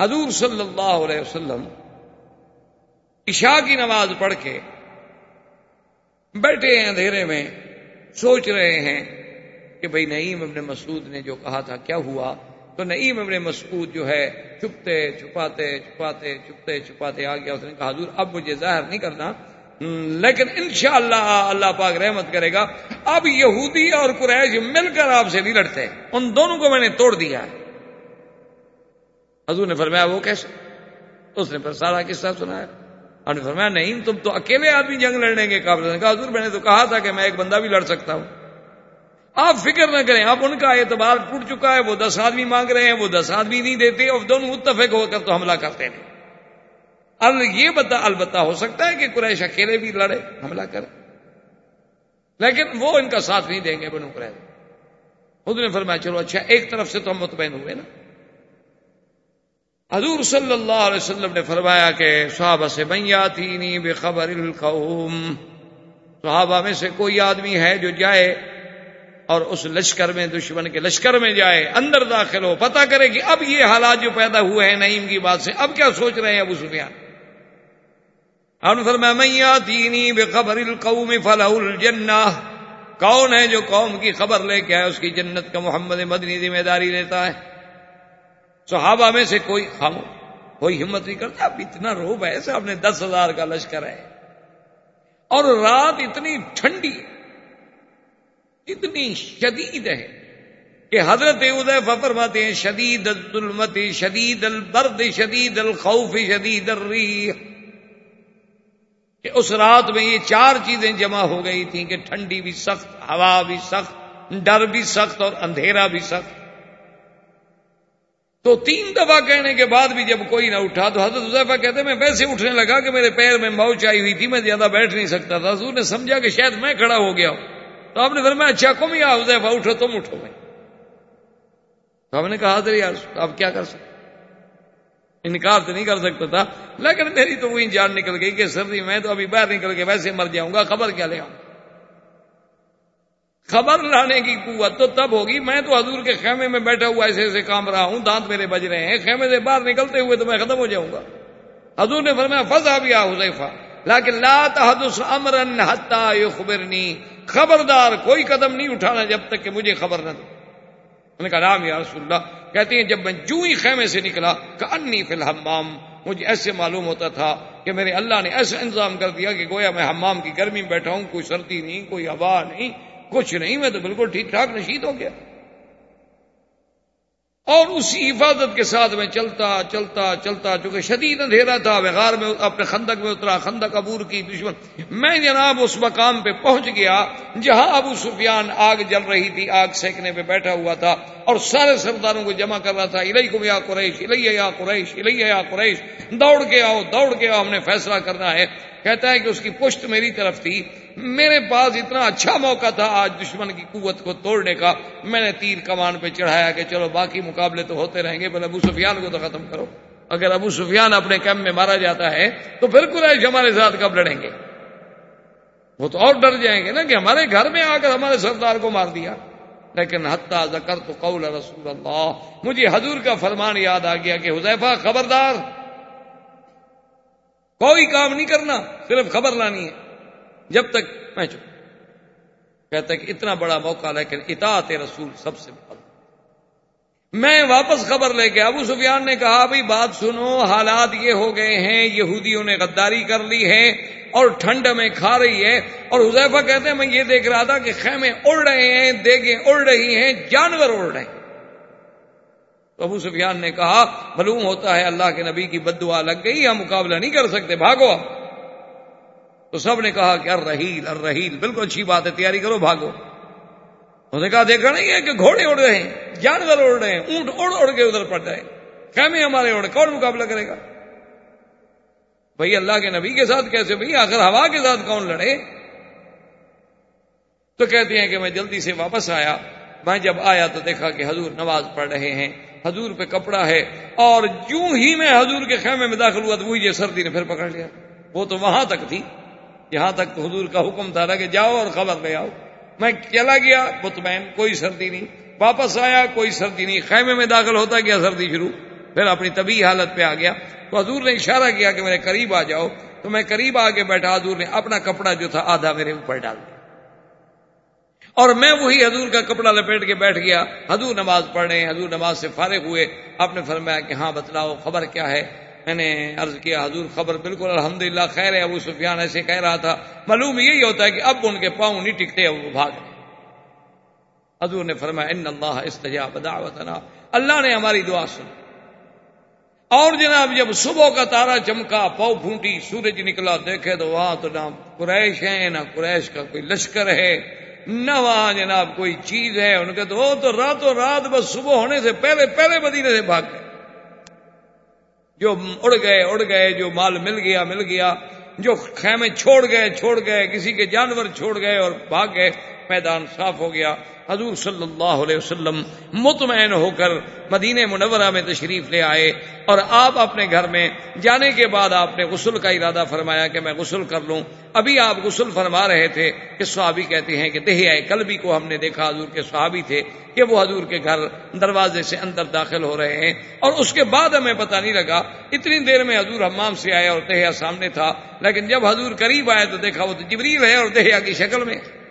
حضور صلی اللہ علیہ وسلم عشاء کی نماز پڑھ کے بیٹھے ہیں اندھیرے میں، سوچ رہے ہیں کہ بھائی نعیم ابن مسعود نے جو کہا تھا، کیا ہوا؟ تو نعیم ابن مسعود جو ہے، چھپتے، چھپاتے چھپاتے، چھپتے، چھپاتے، آ گیا، اس نے کہا، حضور، اب مجھے ظاہر نہیں کرنا، لیکن انشاءاللہ اللہ اللہ پاک رحمت کرے گا، اب یہودی اور قریش مل کر آپ سے نہیں لڑتے، ان دونوں کو میں نے توڑ دیا ہے. حضور نے فرمایا، وہ کیسے؟ اس نے پھر سارا قصہ سنایا اور نے فرمایا نہیں تم تو اکیلے آدمی جنگ لڑنے کے قابل کہا، حضور، میں نے تو کہا تھا کہ میں ایک بندہ بھی لڑ سکتا ہوں۔ آپ فکر نہ کریں آپ ان کا اعتبار ٹوٹ چکا ہے، وہ دس آدمی مانگ رہے ہیں، وہ دس آدمی نہیں دیتے، اور دونوں متفق ہو کر تو حملہ کرتے ہیں۔ یہ بتا، البتہ ہو سکتا ہے کہ قریش اکیلے بھی لڑے، حملہ کرے۔ لیکن وہ ان کا ساتھ نہیں دیں گے، بنو قریش۔ خود نے فرمایا، چلو اچھا ایک طرف سے تو ہم مطمئن ہوئے نا۔ حضور صلی اللہ علیہ وسلم نے فرمایا کہ صحابہ سے بنیا تھی نہیں بے خبر القوم صحابہ میں سے کوئی آدمی ہے جو جائے اور اس لشکر میں دشمن کے لشکر میں جائے، اندر داخل ہو پتا کرے کہ اب یہ حالات جو پیدا ہوئے ہیں نعیم کی بات سے، اب کیا سوچ رہے ہیں ابو سفیان؟ فرمایا دینی بے خبر القوم فلاح الجنہ کون ہے جو قوم کی خبر لے کے آئے، اس کی جنت کا محمد مدنی ذمہ داری لیتا ہے؟ صحابہ میں سے کوئی خام کوئی ہمت نہیں کرتا، اب اتنا روب ہے صاحب دس ہزار کا لشکر ہے۔ اور رات اتنی ٹھنڈی اتنی شدید ہے کہ حضرت ادے فرماتے ہیں، شدید الظلمت، شدید البرد، شدید الخوف، شدید الریح۔ کہ اس رات میں یہ چار چیزیں جمع ہو گئی تھیں کہ ٹھنڈی بھی سخت، ہوا بھی سخت، ڈر بھی سخت اور اندھیرا بھی سخت۔ تو تین دفعہ کہنے کے بعد بھی جب کوئی نہ اٹھا تو حضرت حضیفہ کہتے میں ویسے اٹھنے لگا کہ میرے پیر میں موچ آئی ہوئی تھی، میں زیادہ بیٹھ نہیں سکتا تھا۔ حضور نے سمجھا کہ شاید میں کھڑا ہو گیا ہوں۔ تو آپ نے فرمایا اچھا کم یا حضیفہ اٹھو، تم اٹھو میں تو ہم نے کہا حضر یار، آپ کیا کر سکتے؟ انکار تو نہیں کر سکتا تھا، لیکن میری تو وہی جان نکل گئی کہ سردی جی، میں تو ابھی باہر نکل کے ویسے مر جاؤں گا، خبر کیا لے آؤں؟ خبر لانے کی قوت تو تب ہوگی، میں تو حضور کے خیمے میں بیٹھا ہوا ایسے ایسے کام رہا ہوں، دانت میرے بج رہے ہیں، خیمے سے باہر نکلتے ہوئے تو میں ختم ہو جاؤں گا۔ حضور نے فرمایا فضا بھی حذیفہ، لیکن لا تحدث امرن حتا یخبرنی۔ خبردار کوئی قدم نہیں اٹھانا جب تک کہ مجھے خبر نہ دو نے کہا نام یا رسول اللہ۔ کہتے ہیں، جب میں جو ہی خیمے سے نکلا، کہ انی فی الحمام، مجھے ایسے معلوم ہوتا تھا کہ میرے اللہ نے ایسا انتظام کر دیا کہ گویا میں حمام کی گرمی میں بیٹھا ہوں، کوئی سردی نہیں، کوئی ہوا نہیں، کچھ نہیں، میں تو بالکل ٹھیک ٹھاک نشید ہو گیا۔ اور اسی حفاظت کے ساتھ میں چلتا چلتا چلتا، چونکہ شدید اندھیرا تھا بغار میں اپنے خندق میں اترا، خندق عبور کی دشمن میں جناب اس مقام پہ پہنچ گیا جہاں ابو سفیان آگ جل رہی تھی، آگ سینکنے پہ بیٹھا ہوا تھا اور سارے سرداروں کو جمع کر رہا تھا۔ الہی کو یا قریش الہی یا قریش الہی یا قریش، دوڑ کے آؤ، دوڑ کے آؤ، ہم نے فیصلہ کرنا ہے۔ کہتا ہے کہ اس کی پشت میری طرف تھی۔ میرے پاس اتنا اچھا موقع تھا آج دشمن کی قوت کو توڑنے کا۔ میں نے تیر کمان پہ چڑھایا کہ چلو باقی مقابلے تو ہوتے رہیں گے پہلے ابو سفیان کو تو ختم کرو۔ اگر ابو سفیان اپنے کیمپ میں مارا جاتا ہے تو پھر قریش ہمارے ساتھ کب لڑیں گے؟ وہ تو اور ڈر جائیں گے نا کہ ہمارے گھر میں آ کر ہمارے سردار کو مار دیا۔ لیکن حتیٰ ذکر تو قول رسول اللہ، مجھے حضور کا فرمان یاد آ گیا کہ حذیفہ خبردار کوئی کام نہیں کرنا، صرف خبر لانی ہے۔ جب تک، میں چپ۔ کہتا کہ اتنا بڑا موقع، لیکن اطاعت رسول سب سے بڑا۔ میں واپس خبر لے کے ابو سفیان نے کہا بھائی بات سنو، حالات یہ ہو گئے ہیں، یہودیوں نے غداری کر لی ہے اور ٹھنڈ میں کھا رہی ہے۔ اور حذیفہ کہتے ہیں، میں یہ دیکھ رہا تھا کہ خیمے اڑ رہے ہیں، دیگیں اڑ رہی ہیں، جانور اڑ رہے ہیں۔ ابو سفیان نے کہا، معلوم ہوتا ہے اللہ کے نبی کی بد دعا لگ گئی، ہم مقابلہ نہیں کر سکتے، بھاگو۔ تو سب نے کہا کہ ارحیل ارحیل بالکل اچھی بات ہے، تیاری کرو، بھاگو۔ انہوں نے کہا، دیکھا نہیں ہے کہ گھوڑے اڑ رہے ہیں، جانور اڑ رہے ہیں، اونٹ اڑ اڑ کے ادھر پڑ رہے خیمے ہمارے اڑ، کون مقابلہ کرے گا؟ بھائی، اللہ کے نبی کے ساتھ کیسے بھائی؟ آخر ہوا کے ساتھ کون لڑے؟ تو کہتے ہیں کہ میں جلدی سے واپس آیا، میں جب آیا تو دیکھا کہ حضور نماز پڑھ رہے ہیں۔ حضور پہ کپڑا ہے اور جو ہی میں حضور کے خیمے میں داخل ہوا تو وہی یہ سردی نے پھر پکڑ لیا۔ وہ تو وہاں تک تھی۔ یہاں تک تو حضور کا حکم تھا کہ جاؤ اور خبر لے آؤ۔ میں چلا گیا، مطمئن، کوئی سردی نہیں۔ واپس آیا، کوئی سردی نہیں۔ خیمے میں داخل ہوتا گیا، سردی شروع۔ پھر اپنی طبی حالت پہ آ گیا۔ تو حضور نے اشارہ کیا کہ میرے قریب آ جاؤ۔ تو میں قریب آ کے بیٹھا، حضور نے اپنا کپڑا جو تھا آدھا میرے اوپر ڈال دیا۔ اور میں وہی حضور کا کپڑا لپیٹ کے بیٹھ گیا۔ حضور نماز پڑھ رہے حضور نماز سے فارغ ہوئے۔ آپ نے فرمایا کہ ہاں بتلاؤ، خبر کیا ہے؟ میں نے عرض کیا، حضور خبر بالکل الحمدللہ خیر ہے، ابو سفیان ایسے کہہ رہا تھا۔ معلوم یہی ہوتا ہے کہ اب ان کے پاؤں نہیں ٹکتے، اب وہ بھاگ حضور نے فرمایا، ان اللہ استجاب دعوتنا اللہ نے ہماری دعا سن اور جناب، جب صبح کا تارا چمکا پاؤ پھونٹی، سورج نکلا، دیکھے تو وہاں تو نہ قریش ہے نہ قریش کا کوئی لشکر ہے۔ نہ وہاں جناب کوئی چیز ہے ان کے تو وہ تو راتوں رات بس صبح ہونے سے پہلے پہلے مدینے سے بھاگ گئے۔ جو اڑ گئے اڑ گئے، جو مال مل گیا مل گیا، جو خیمے چھوڑ گئے چھوڑ گئے، کسی کے جانور چھوڑ گئے اور بھاگ گئے۔ میدان صاف ہو گیا۔ حضور صلی اللہ علیہ وسلم مطمئن ہو کر مدینہ منورہ میں تشریف لے آئے اور آپ اپنے گھر میں جانے کے بعد آپ نے غسل کا ارادہ فرمایا کہ میں غسل کر لوں۔ ابھی آپ غسل فرما رہے تھے کہ صحابی کہتے ہیں کہ دہیا کلبی کو ہم نے دیکھا حضور کے صحابی تھے کہ وہ حضور کے گھر دروازے سے اندر داخل ہو رہے ہیں اور اس کے بعد ہمیں پتہ نہیں لگا۔ اتنی دیر میں حضور حمام سے آئے اور دہیا سامنے تھا، لیکن جب حضور قریب آئے تو دیکھا وہ تو جبریل ہے اور دہیا کی شکل میں۔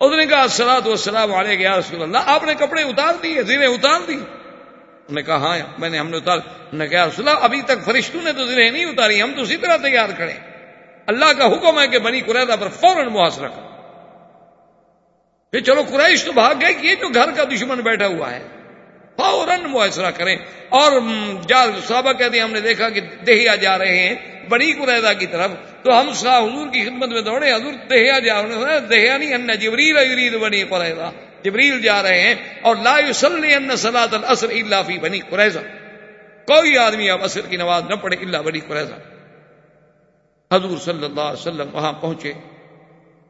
اس نے کہا سلاد و سلام والے گیا رسول اللہ، آپ نے کپڑے اتار دیے، زیریں اتار دی۔ انہوں نے کہا ہاں میں نے ہم نے اتار۔ نے کہا رسول اللہ، ابھی تک فرشتوں نے تو زیریں نہیں اتاری، ہم تو اسی طرح تیار کھڑے اللہ کا حکم ہے کہ بنی قریدا پر فوراً محاصرہ کرو۔ پھر چلو، قریش تو بھاگ گئے کہ یہ جو گھر کا دشمن بیٹھا ہوا ہے، فوراً محاصرہ کریں۔ اور صحابہ کہتے ہیں، ہم نے دیکھا کہ دہیا جا رہے ہیں۔ بڑی قریدا کی طرف۔ تو ہم شاہ حضور کی خدمت میں دوڑے، حضور دہیا جا رہے دہیا نہیں، ان جبریل یرید بنی قریدا جبریل جا رہے ہیں اور لا یصلی ان صلاۃ العصر الا فی بنی قریظہ کوئی آدمی اب عصر کی نماز نہ پڑھے الا بنی قریظہ حضور صلی اللہ علیہ وسلم وہاں پہنچے۔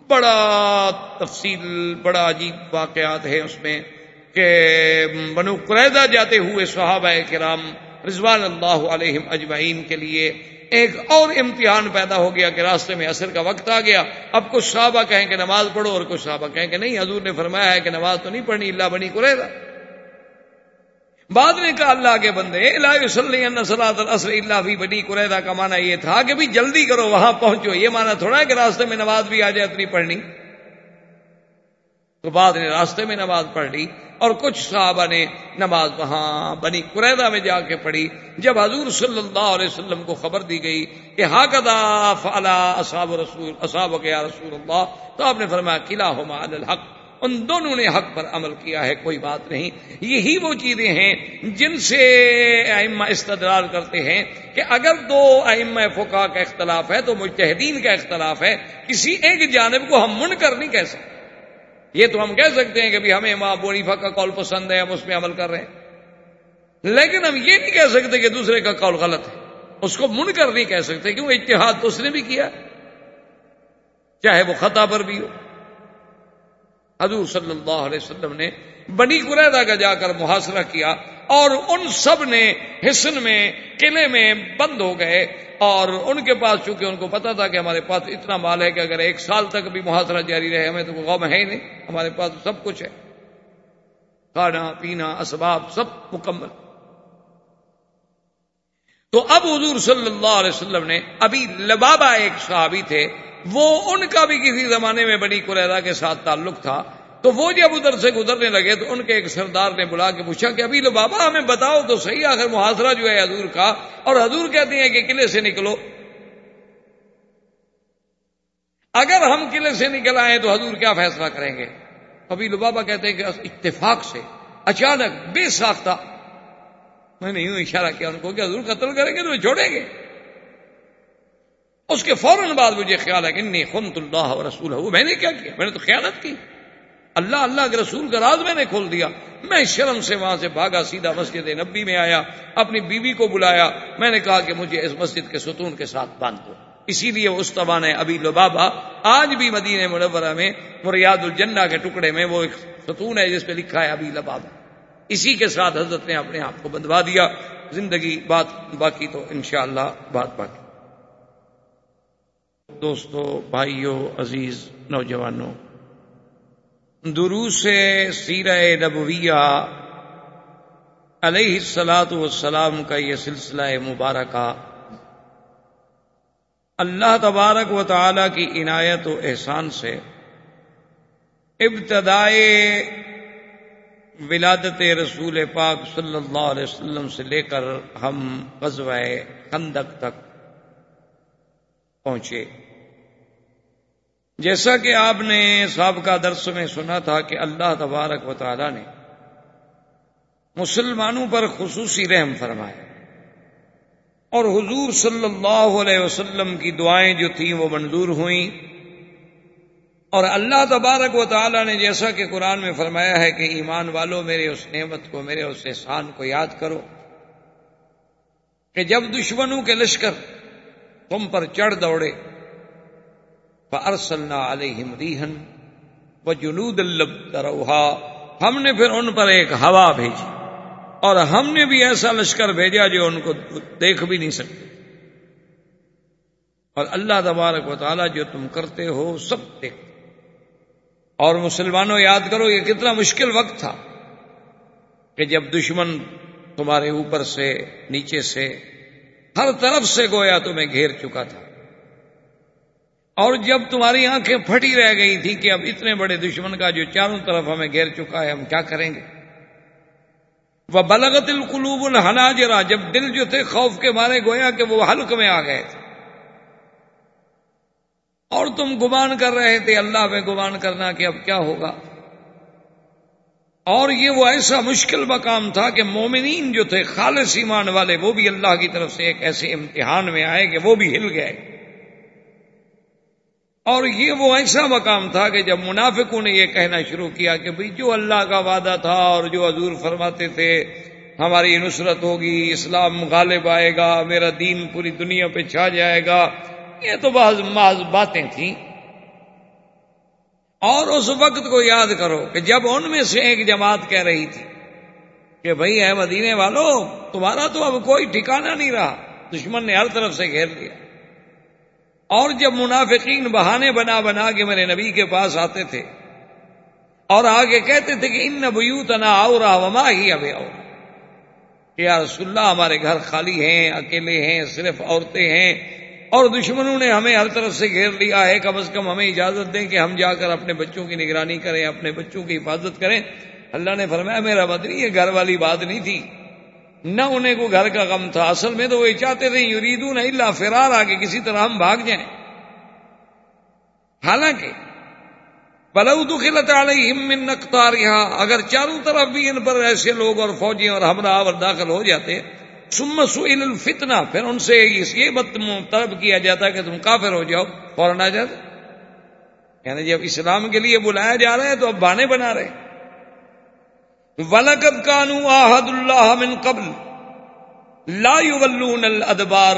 بڑا تفصیل، بڑا عجیب واقعات ہیں اس میں کہ بنو قریدہ جاتے ہوئے صحابہ کرام رضوان اللہ علیہم اجمعین کے لیے ایک اور امتحان پیدا ہو گیا کہ راستے میں اثر کا وقت آ گیا۔ اب کچھ صحابہ کہیں کہ نماز پڑھو اور کچھ صحابہ کہیں کہ نہیں، حضور نے فرمایا ہے کہ نماز تو نہیں پڑھنی، اللہ بنی قریدا بعد میں کہا اللہ کے بندے اللہ بھی بنی قریدا کا مانا یہ تھا کہ بھی جلدی کرو، وہاں پہنچو۔ یہ مانا تھوڑا ہے کہ راستے میں نماز بھی آ جائے اتنی پڑھنی۔ تو بعد نے راستے میں نماز پڑھ لی۔ اور کچھ صحابہ نے نماز وہاں بنی قریدا میں جا کے پڑھی، جب حضور صلی اللہ علیہ وسلم کو خبر دی گئی کہ ہا کدا فلا اصاب رسول اصاب گیا رسول اللہ تو آپ نے فرمایا قلعہ ہو الحق، ان دونوں نے حق پر عمل کیا ہے، کوئی بات نہیں۔ یہی وہ چیزیں ہیں جن سے ائمہ استدلال کرتے ہیں کہ اگر دو ائمہ فقہ کا اختلاف ہے تو مجتہدین کا اختلاف ہے، کسی ایک جانب کو ہم من کر نہیں کہہ سکتے۔ یہ تو ہم کہہ سکتے ہیں کہ ہمیں ماں بونیفا کا کال پسند ہے، ہم اس پہ عمل کر رہے ہیں۔ لیکن ہم یہ نہیں کہہ سکتے کہ دوسرے کا کال غلط ہے۔ اس کو منکر نہیں کہہ سکتے، کیوں؟ اتحاد تو اس نے بھی کیا۔ چاہے وہ خطا پر بھی ہو۔ حضور صلی اللہ علیہ وسلم نے بنی قریدا کا جا کر محاصرہ کیا۔ اور ان سب نے حسن میں، قلعے میں بند ہو گئے۔ اور ان کے پاس چونکہ ان کو پتا تھا کہ ہمارے پاس اتنا مال ہے کہ اگر ایک سال تک بھی محاصرہ جاری رہے ہمیں تو غم ہے ہی نہیں۔ ہمارے پاس سب کچھ ہے۔ کھانا، پینا، اسباب سب مکمل۔ تو اب حضور صلی اللہ علیہ وسلم نے، ابھی لبابا ایک صحابی تھے، وہ ان کا بھی کسی زمانے میں بنی قریدا کے ساتھ تعلق تھا۔ تو وہ جی جب ادھر سے گزرنے لگے تو ان کے ایک سردار نے بلا کے پوچھا کہ ابھی لو بابا ہمیں بتاؤ تو صحیح آخر محاصرہ جو ہے حضور کا۔ اور حضور کہتے ہیں کہ قلعے سے نکلو۔ اگر ہم قلعے سے نکل آئے تو حضور کیا فیصلہ کریں گے؟ ابھی لبابا کہتے ہیں کہ اتفاق سے، اچانک بے ساختہ۔ میں نے یوں اشارہ کیا ان کو کہ حضور قتل کریں گے تو چھوڑیں گے۔ اس کے فوراً بعد مجھے خیال ہے کہ نہیں خنت اللہ رسول میں نے کیا کیا؟ میں نے تو خیالت کی۔ اللہ اللہ کے رسول کا راز میں نے کھول دیا۔ میں شرم سے وہاں سے بھاگا، سیدھا مسجد نبی میں آیا، اپنی بیوی کو بلایا۔ میں نے کہا کہ مجھے اس مسجد کے ستون کے ساتھ باندھ دو۔ اسی لیے اس تبا نے ابھی لبابا آج بھی مدینہ منورہ میں مریاد الجنہ کے ٹکڑے میں وہ ایک ستون ہے جس پہ لکھا ہے ابھی لبابا اسی کے ساتھ حضرت نے اپنے آپ کو بندوا دیا۔ زندگی بات باقی تو انشاءاللہ بات باقی۔ دوستو بھائیوں عزیز نوجوانوں دروس سیرہ نبویہ علیہ السلاۃ والسلام کا یہ سلسلہ مبارکہ اللہ تبارک و تعالی کی عنایت و احسان سے ابتدائے ولادت رسول پاک صلی اللہ علیہ وسلم سے لے کر ہم غزوہ خندق تک پہنچے۔ جیسا کہ آپ نے سابقہ درس میں سنا تھا کہ اللہ تبارک و تعالی نے مسلمانوں پر خصوصی رحم فرمایا اور حضور صلی اللہ علیہ وسلم کی دعائیں جو تھیں وہ منظور ہوئیں اور اللہ تبارک و تعالی نے جیسا کہ قرآن میں فرمایا ہے کہ ایمان والوں میرے اس نعمت کو میرے اس احسان کو یاد کرو کہ جب دشمنوں کے لشکر تم پر چڑھ دوڑے ارسلنا علیہم ریحن و جنود الروحا ہم نے پھر ان پر ایک ہوا بھیجی اور ہم نے بھی ایسا لشکر بھیجا جو ان کو دیکھ بھی نہیں سکتے۔ اور اللہ تبارک و تعالیٰ جو تم کرتے ہو سب دیکھ اور مسلمانوں، یاد کرو، یہ کتنا مشکل وقت تھا کہ جب دشمن تمہارے اوپر سے، نیچے سے، ہر طرف سے گویا تمہیں گھیر چکا تھا۔ اور جب تمہاری آنکھیں پھٹی رہ گئی تھی کہ اب اتنے بڑے دشمن کا جو چاروں طرف ہمیں گھیر چکا ہے، ہم کیا کریں گے؟ وہ بلغت القلوب الحناجرا جب دل جو تھے خوف کے مارے، گویا کہ وہ حلق میں آ گئے تھے۔ اور تم گمان کر رہے تھے، اللہ میں گمان کرنا کہ اب کیا ہوگا؟ اور یہ وہ ایسا مشکل مقام تھا کہ مومنین جو تھے، خالص ایمان والے، وہ بھی اللہ کی طرف سے ایک ایسے امتحان میں آئے کہ وہ بھی ہل گئے۔ اور یہ وہ ایسا مقام تھا کہ جب منافقوں نے یہ کہنا شروع کیا کہ بھئی جو اللہ کا وعدہ تھا اور جو حضور فرماتے تھے، ہماری نصرت ہوگی، اسلام غالب آئے گا، میرا دین پوری دنیا پہ چھا جائے گا، یہ تو بعض بعض باتیں تھیں۔ اور اس وقت کو یاد کرو کہ جب ان میں سے ایک جماعت کہہ رہی تھی کہ بھائی ہے مدینے والو، تمہارا تو اب کوئی ٹھکانا نہیں رہا، دشمن نے ہر طرف سے گھیر لیا۔ اور جب منافقین بہانے بنا بنا کے میرے نبی کے پاس آتے تھے اور آگے کہتے تھے کہ ان نبیوت نہ آؤ رہا وما ہی اب آؤ یا رسول اللہ، ہمارے گھر خالی ہیں، اکیلے ہیں، صرف عورتیں ہیں، اور دشمنوں نے ہمیں ہر طرف سے گھیر لیا ہے۔ کم از کم ہمیں اجازت دیں کہ ہم جا کر اپنے بچوں کی نگرانی کریں، اپنے بچوں کی حفاظت کریں۔ اللہ نے فرمایا، میرا بدری یہ گھر والی بات نہیں تھی۔ نہ انہیں کو گھر کا غم تھا۔ اصل میں تو وہ چاہتے تھے، یریدون اللہ فرار آ کے کسی طرح ہم بھاگ جائیں۔ حالانکہ بلو دخلت علیہم من نقطار یہاں اگر چاروں طرف بھی ان پر ایسے لوگ اور فوجی اور ہمراہ اور داخل ہو جاتے سم سئل الفتنہ، پھر ان سے یہ بت طلب کیا جاتا کہ تم کافر ہو جاؤ، فوراً آ جاتے یعنی جب اسلام کے لیے بلایا جا رہا ہے تو اب بانے بنا رہے۔ ہیں ولقد کانو آحد اللہ من قبل لا يولون الادبار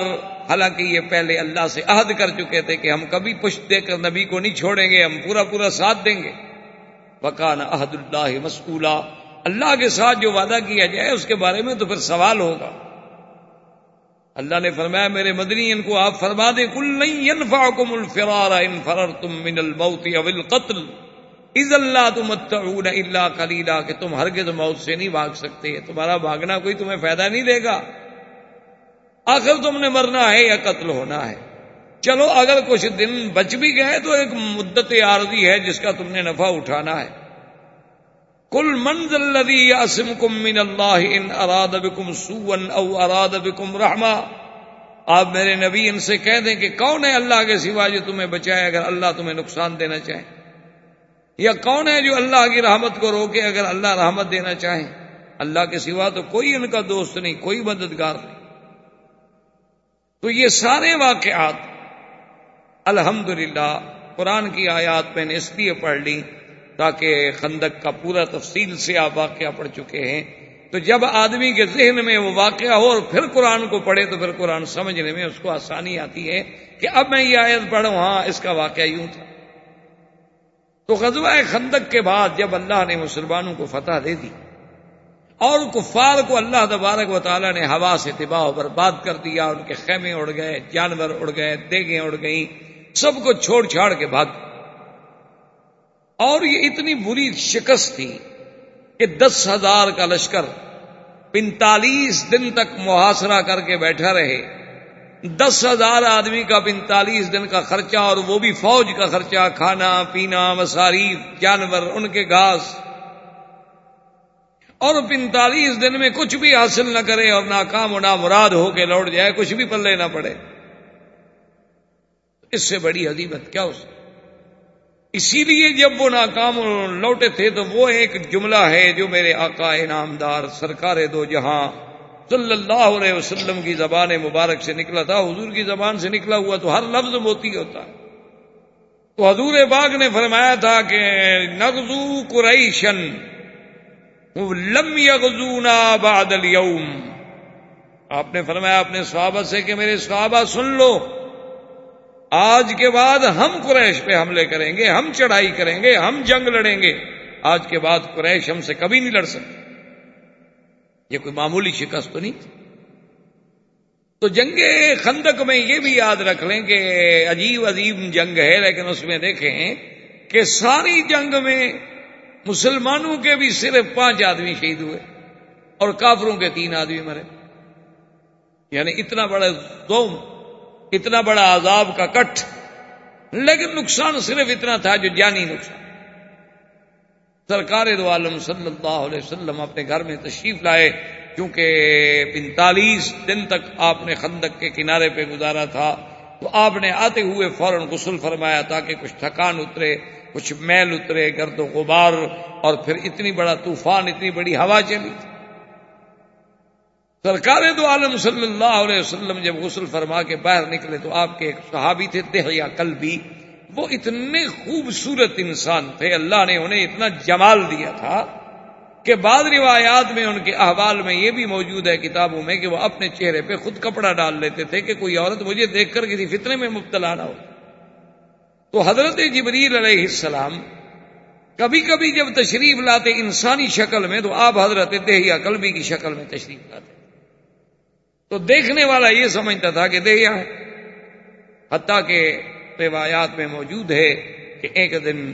حالانکہ یہ پہلے اللہ سے عہد کر چکے تھے کہ ہم کبھی پشت دے کر نبی کو نہیں چھوڑیں گے، ہم پورا پورا ساتھ دیں گے۔ وکان عہد اللہ مسکولا اللہ کے ساتھ جو وعدہ کیا جائے اس کے بارے میں تو پھر سوال ہوگا۔ اللہ نے فرمایا، میرے مدنی، ان کو آپ فرما دیں کل نہیں ينفعكم الفرار ان فررتم من الموت او القتل۔ اذا اللہ تمتعون الا قليلا کہ تم ہرگز موت سے نہیں بھاگ سکتے، تمہارا بھاگنا کوئی تمہیں فائدہ نہیں دے گا۔ آخر تم نے مرنا ہے یا قتل ہونا ہے۔ چلو، اگر کچھ دن بچ بھی گئے تو ایک مدت عارضی ہے جس کا تم نے نفع اٹھانا ہے۔ کل منزل الذي يعصمكم من الله ان اراد بكم سوءا او اراد بكم رحما آپ میرے نبی ان سے کہہ دیں کہ کون ہے اللہ کے سوا جو تمہیں بچائے اگر اللہ تمہیں نقصان دینا چاہے۔ یا کون ہے جو اللہ کی رحمت کو روکے اگر اللہ رحمت دینا چاہے اللہ کے سوا تو کوئی ان کا دوست نہیں، کوئی مددگار نہیں۔ تو یہ سارے واقعات، الحمدللہ، قرآن کی آیات میں نے اس لیے پڑھ لی تاکہ خندق کا پورا تفصیل سے آپ واقعہ پڑھ چکے ہیں۔ تو جب آدمی کے ذہن میں وہ واقعہ ہو اور پھر قرآن کو پڑھے تو پھر قرآن سمجھنے میں اس کو آسانی آتی ہے کہ اب میں یہ آیت پڑھوں ہاں اس کا واقعہ یوں تھا۔ تو غزوہ خندق کے بعد جب اللہ نے مسلمانوں کو فتح دے دی اور کفار کو اللہ تبارک و تعالیٰ نے ہوا سے تباہ و برباد کر دیا، ان کے خیمے اڑ گئے، جانور اڑ گئے، دیگیں اڑ گئیں، سب کو چھوڑ چھاڑ کے بھاگ اور یہ اتنی بری شکست تھی کہ دس ہزار کا لشکر پینتالیس دن تک محاصرہ کر کے بیٹھا رہے۔ دس ہزار آدمی کا پینتالیس دن کا خرچہ اور وہ بھی فوج کا خرچہ، کھانا، پینا مصاریف جانور، ان کے گھاس۔ اور پینتالیس دن میں کچھ بھی حاصل نہ کرے اور ناکام و مراد ہو کے لوٹ جائے، کچھ بھی پلے نہ پڑے۔ اس سے بڑی حدیبت کیا ہو سکتی اسی لیے جب وہ ناکام لوٹے تھے تو وہ ایک جملہ ہے جو میرے آقا انعامدار سرکار دو جہاں صلی اللہ علیہ وسلم کی زبان مبارک سے نکلا تھا، حضور کی زبان سے نکلا ہوا تو ہر لفظ موتی ہوتا۔ تو حضور باغ نے فرمایا تھا کہ نغزو قریشن لم یغزونا بعد اليوم آپ نے فرمایا اپنے صحابہ سے کہ میرے صحابہ سن لو، آج کے بعد ہم قریش پہ حملے کریں گے، ہم چڑھائی کریں گے، ہم جنگ لڑیں گے۔ آج کے بعد قریش ہم سے کبھی نہیں لڑ سکتے۔ یہ کوئی معمولی شکست تو نہیں؟ تو جنگ خندق میں یہ بھی یاد رکھ لیں کہ عجیب عجیب جنگ ہے، لیکن اس میں دیکھیں کہ ساری جنگ میں مسلمانوں کے بھی صرف پانچ آدمی شہید ہوئے اور کافروں کے تین آدمی مرے۔ یعنی اتنا بڑا دوم اتنا بڑا عذاب کا کٹ لیکن نقصان صرف اتنا تھا جو جانی نقصان۔ سرکار دو عالم صلی اللہ علیہ وسلم اپنے گھر میں تشریف لائے، کیونکہ پینتالیس دن تک آپ نے خندق کے کنارے پہ گزارا تھا، تو آپ نے آتے ہوئے فوراً غسل فرمایا تاکہ کچھ تھکان اترے، کچھ میل اترے، گرد و غبار، اور پھر اتنی بڑا طوفان، اتنی بڑی ہوا چلی۔ سرکار دو عالم صلی اللہ علیہ وسلم جب غسل فرما کے باہر نکلے تو آپ کے ایک صحابی تھے دہیا کل بھی وہ اتنے خوبصورت انسان تھے، اللہ نے انہیں اتنا جمال دیا تھا کہ بعض روایات میں ان کے احوال میں یہ بھی موجود ہے کتابوں میں کہ وہ اپنے چہرے پہ خود کپڑا ڈال لیتے تھے کہ کوئی عورت مجھے دیکھ کر کسی فتنے میں مبتلا نہ ہو۔ تو حضرت جبریل علیہ السلام کبھی کبھی جب تشریف لاتے انسانی شکل میں تو آپ حضرت دہیا کلبی کی شکل میں تشریف لاتے۔ تو دیکھنے والا یہ سمجھتا تھا کہ دہیا ہے، حتیٰ کہ روایات میں موجود ہے کہ ایک دن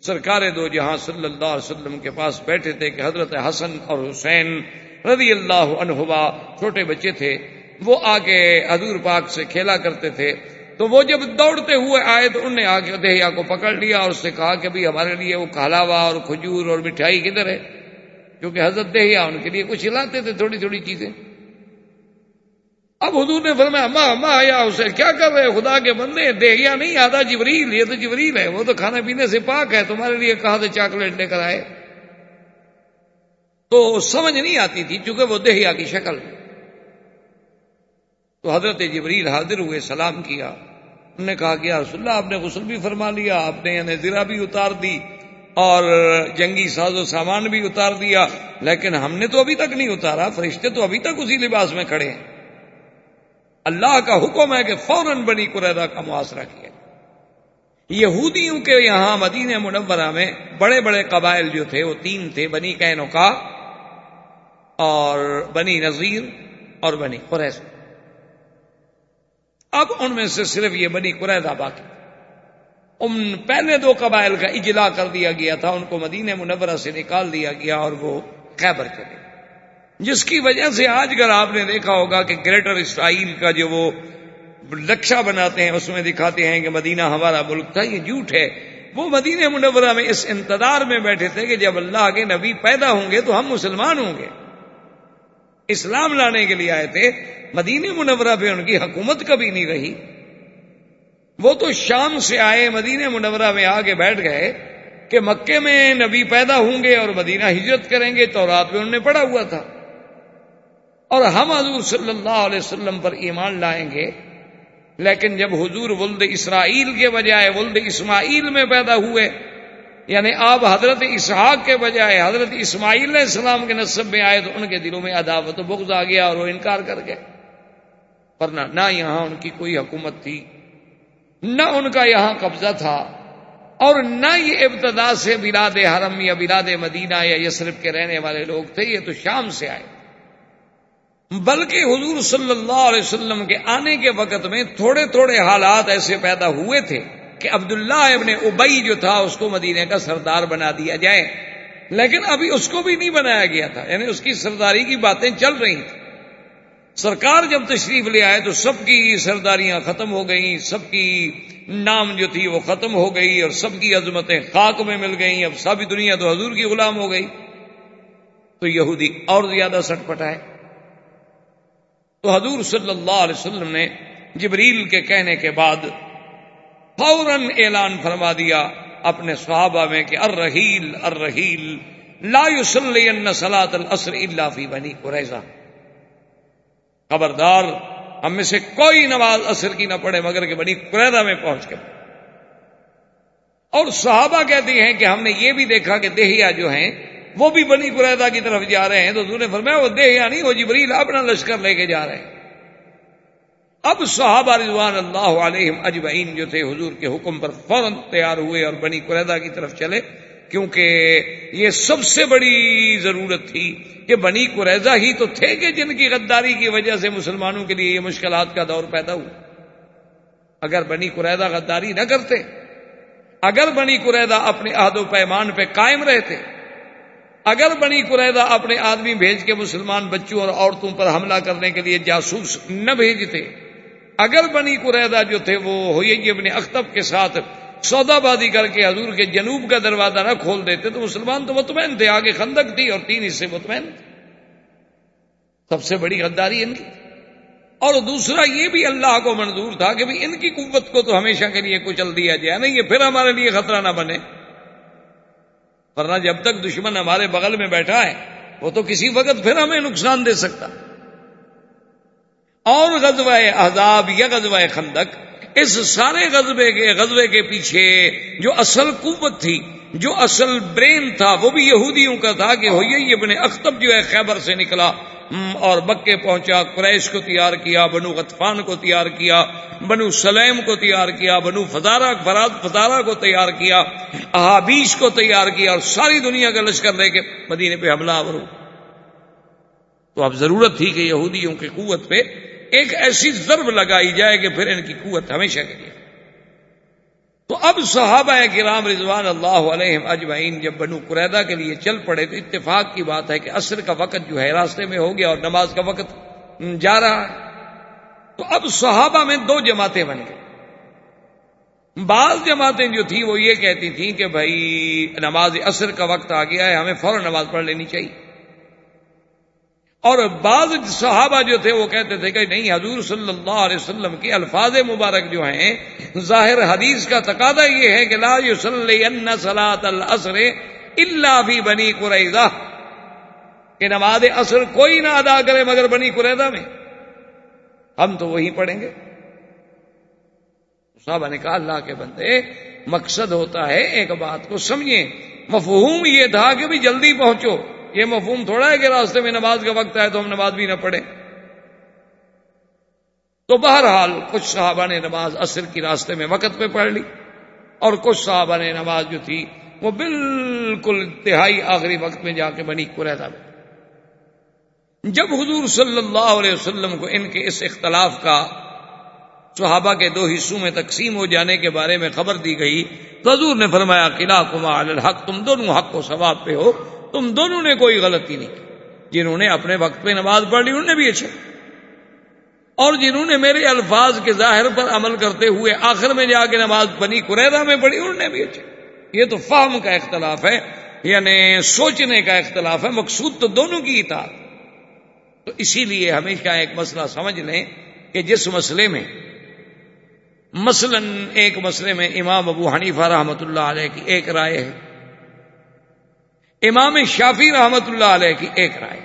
سرکار دو جہاں صلی اللہ علیہ وسلم کے پاس بیٹھے تھے کہ حضرت حسن اور حسین رضی اللہ عنہما چھوٹے بچے تھے، وہ آگے حضور پاک سے کھیلا کرتے تھے۔ تو وہ جب دوڑتے ہوئے آئے تو انہوں نے آ کے دہیا کو پکڑ لیا اور اس سے کہا کہ بھی ہمارے لیے وہ کھلاوا اور کھجور اور مٹھائی کدھر ہے؟ کیونکہ حضرت دہیا ان کے لیے کچھ ہلاتے تھے، تھوڑی تھوڑی چیزیں۔ اب حضور نے فرمایا اما اما یا اسے کیا کر رہے خدا کے بندے دہیا نہیں، آدھا جبریل، یہ تو جبریل ہے، وہ تو کھانے پینے سے پاک ہے، تمہارے لیے کہا تھا چاکلیٹ لے کر آئے؟ تو سمجھ نہیں آتی تھی، چونکہ وہ دہیا کی شکل۔ تو حضرت جبریل حاضر ہوئے، سلام کیا۔ انہوں نے کہا کہ رسول اللہ، آپ نے غسل بھی فرما لیا، آپ نے یعنی زرا بھی اتار دی اور جنگی ساز و سامان بھی اتار دیا، لیکن ہم نے تو ابھی تک نہیں اتارا، فرشتے تو ابھی تک اسی لباس میں کھڑے ہیں۔ اللہ کا حکم ہے کہ فوراً بنی قریدا کا محاصرہ کیا یہودیوں کے یہاں مدینہ منورہ میں بڑے بڑے قبائل جو تھے، وہ تین تھے، بنی کینوکا اور بنی نذیر اور بنی قریض اب ان میں سے صرف یہ بنی قریدا باقی۔ ان پہلے دو قبائل کا اجلا کر دیا گیا تھا، ان کو مدینہ منورہ سے نکال دیا گیا اور وہ خیبر چلے۔ جس کی وجہ سے آج کل آپ نے دیکھا ہوگا کہ گریٹر اسرائیل کا جو وہ لکشا بناتے ہیں، اس میں دکھاتے ہیں کہ مدینہ ہمارا ملک تھا، یہ جھوٹ ہے۔ وہ مدینہ منورہ میں اس انتظار میں بیٹھے تھے کہ جب اللہ کے نبی پیدا ہوں گے تو ہم مسلمان ہوں گے۔ اسلام لانے کے لیے آئے تھے، مدینہ منورہ پہ ان کی حکومت کبھی نہیں رہی۔ وہ تو شام سے آئے، مدینہ منورہ میں آگے بیٹھ گئے کہ مکے میں نبی پیدا ہوں گے اور مدینہ ہجرت کریں گے تو رات میں انہوں نے پڑا ہوا تھا۔ اور ہم حضور صلی اللہ علیہ وسلم پر ایمان لائیں گے۔ لیکن جب حضور ولد اسرائیل کے بجائے ولد اسماعیل میں پیدا ہوئے یعنی آپ حضرت اسحاق کے بجائے حضرت اسماعیل علیہ السلام کے نصب میں آئے تو ان کے دلوں میں عداوت و بغض آ گیا اور وہ انکار کر گئے۔ ورنہ نہ یہاں ان کی کوئی حکومت تھی، نہ ان کا یہاں قبضہ تھا اور نہ یہ ابتدا سے بلاد حرم یا بلاد مدینہ یا یسرف کے رہنے والے لوگ تھے، یہ تو شام سے آئے۔ بلکہ حضور صلی اللہ علیہ وسلم کے آنے کے وقت میں تھوڑے تھوڑے حالات ایسے پیدا ہوئے تھے کہ عبداللہ ابن ابئی جو تھا، اس کو مدینے کا سردار بنا دیا جائے۔ لیکن ابھی اس کو بھی نہیں بنایا گیا تھا یعنی اس کی سرداری کی باتیں چل رہی تھیں۔ سرکار جب تشریف لے آئے تو سب کی سرداریاں ختم ہو گئیں، سب کی نام جو تھی وہ ختم ہو گئی اور سب کی عظمتیں خاک میں مل گئیں۔ اب سبھی دنیا تو حضور کی غلام ہو گئی۔ تو یہودی اور زیادہ سٹ پٹائے تو حضور صلی اللہ علیہ وسلم نے جبریل کے کہنے کے بعد فوراً اعلان فرما دیا اپنے صحابہ میں کہ ارحیل ارحیل لا يصلين صلاة العصر الا في بني قریظہ خبردار ہم میں سے کوئی نماز اثر کی نہ پڑے مگر کہ بنی قریظہ میں پہنچ کے اور صحابہ کہتے ہیں کہ ہم نے یہ بھی دیکھا کہ دہیا جو ہیں وہ بھی بنی قریدا کی طرف جا رہے ہیں تو حضور نے فرمایا وہ دے یا نہیں وہ جبریل اپنا لشکر لے کے جا رہے ہیں۔ اب صحابہ رضوان اللہ علیہم اجمعین جو تھے حضور کے حکم پر فوراً تیار ہوئے اور بنی قریدا کی طرف چلے، کیونکہ یہ سب سے بڑی ضرورت تھی کہ بنی قریضہ ہی تو تھے کہ جن کی غداری کی وجہ سے مسلمانوں کے لیے یہ مشکلات کا دور پیدا ہوا۔ اگر بنی قریدہ غداری نہ کرتے، اگر بنی قریدہ اپنے عہد و پیمان پہ قائم رہتے اگر بنی قریدہ اپنے آدمی بھیج کے مسلمان بچوں اور عورتوں پر حملہ کرنے کے لیے جاسوس نہ بھیجتے، اگر بنی قریدہ جو تھے وہ ہوئی ابن اختب کے ساتھ سودا بازی کر کے حضور کے جنوب کا دروازہ نہ کھول دیتے، تو مسلمان تو مطمئن تھے، آگے خندق تھی اور تین حصے مطمئن تھے۔ سب سے بڑی غداری ان کی۔ اور دوسرا یہ بھی اللہ کو منظور تھا کہ ان کی قوت کو تو ہمیشہ کے لیے کچل دیا جائے، نہیں یہ پھر ہمارے لیے خطرہ نہ بنے۔ ورنہ جب تک دشمن ہمارے بغل میں بیٹھا ہے، وہ تو کسی وقت پھر ہمیں نقصان دے سکتا۔ اور غزوہ احزاب یا غزوہ خندق، اس سارے غزبے کے غزبے کے پیچھے جو اصل قوت تھی، جو اصل برین تھا، وہ بھی یہودیوں کا تھا کہ ہوئی ابن اختب جو ہے خیبر سے نکلا۔ اور بکے پہنچا، قریش کو تیار کیا، بنو غطفان کو تیار کیا، بنو سلیم کو تیار کیا، بنو فضارہ فراد فضارہ کو تیار کیا، احابیش کو تیار کیا اور ساری دنیا کا لشکر لے کے مدینے پہ حملہ آور تو اب ضرورت تھی کہ یہودیوں کی قوت پہ ایک ایسی ضرب لگائی جائے کہ پھر ان کی قوت ہمیشہ کے لیے۔ تو اب صحابہ کرام رضوان اللہ علیہ اجمعین جب بنو قریدہ کے لیے چل پڑے تو اتفاق کی بات ہے کہ عصر کا وقت جو ہے راستے میں ہو گیا اور نماز کا وقت جا رہا ہے۔ تو اب صحابہ میں دو جماعتیں بن گئی بعض جماعتیں جو تھیں وہ یہ کہتی تھیں کہ بھائی نماز عصر کا وقت آ گیا ہے، ہمیں فوراً نماز پڑھ لینی چاہیے۔ اور بعض صحابہ جو تھے وہ کہتے تھے کہ نہیں، حضور صلی اللہ علیہ وسلم کے الفاظ مبارک جو ہیں، ظاہر حدیث کا تقاضا یہ ہے کہ لا سلاۃ العصر اللہ بھی بنی قریضہ کہ نماز اثر کوئی نہ ادا کرے مگر بنی قریضہ میں۔ ہم تو وہی پڑھیں گے۔ صحابہ نے کہا، اللہ کے بندے، مقصد ہوتا ہے ایک بات کو سمجھیں۔ مفہوم یہ تھا کہ بھی جلدی پہنچو۔ یہ مفہوم تھوڑا ہے کہ راستے میں نماز کا وقت آئے تو ہم نماز بھی نہ پڑھیں۔ تو بہرحال کچھ صحابہ نے نماز اصر کی راستے میں وقت پہ پڑھ لی اور کچھ صحابہ نے نماز جو تھی وہ بالکل انتہائی آخری وقت میں جا کے بنی قریدا میں۔ جب حضور صلی اللہ علیہ وسلم کو ان کے اس اختلاف کا صحابہ کے دو حصوں میں تقسیم ہو جانے کے بارے میں خبر دی گئی تو حضور نے فرمایا قلعہ کما الحق، تم دونوں حق و ثواب پہ ہو۔ تم دونوں نے کوئی غلطی نہیں کی۔ جنہوں نے اپنے وقت پہ نماز پڑھ لی انہوں نے بھی اچھا اور جنہوں نے میرے الفاظ کے ظاہر پر عمل کرتے ہوئے آخر میں جا کے نماز بنی قریدا میں پڑھی انہوں نے بھی اچھا یہ تو فہم کا اختلاف ہے یعنی سوچنے کا اختلاف ہے، مقصود تو دونوں کی ہی تھا۔ تو اسی لیے ہمیشہ ایک مسئلہ سمجھ لیں کہ جس مسئلے میں، مثلا ایک مسئلے میں امام ابو حنیفہ رحمۃ اللہ علیہ کی ایک رائے ہے۔ امام شافی رحمت اللہ علیہ کی ایک رائے۔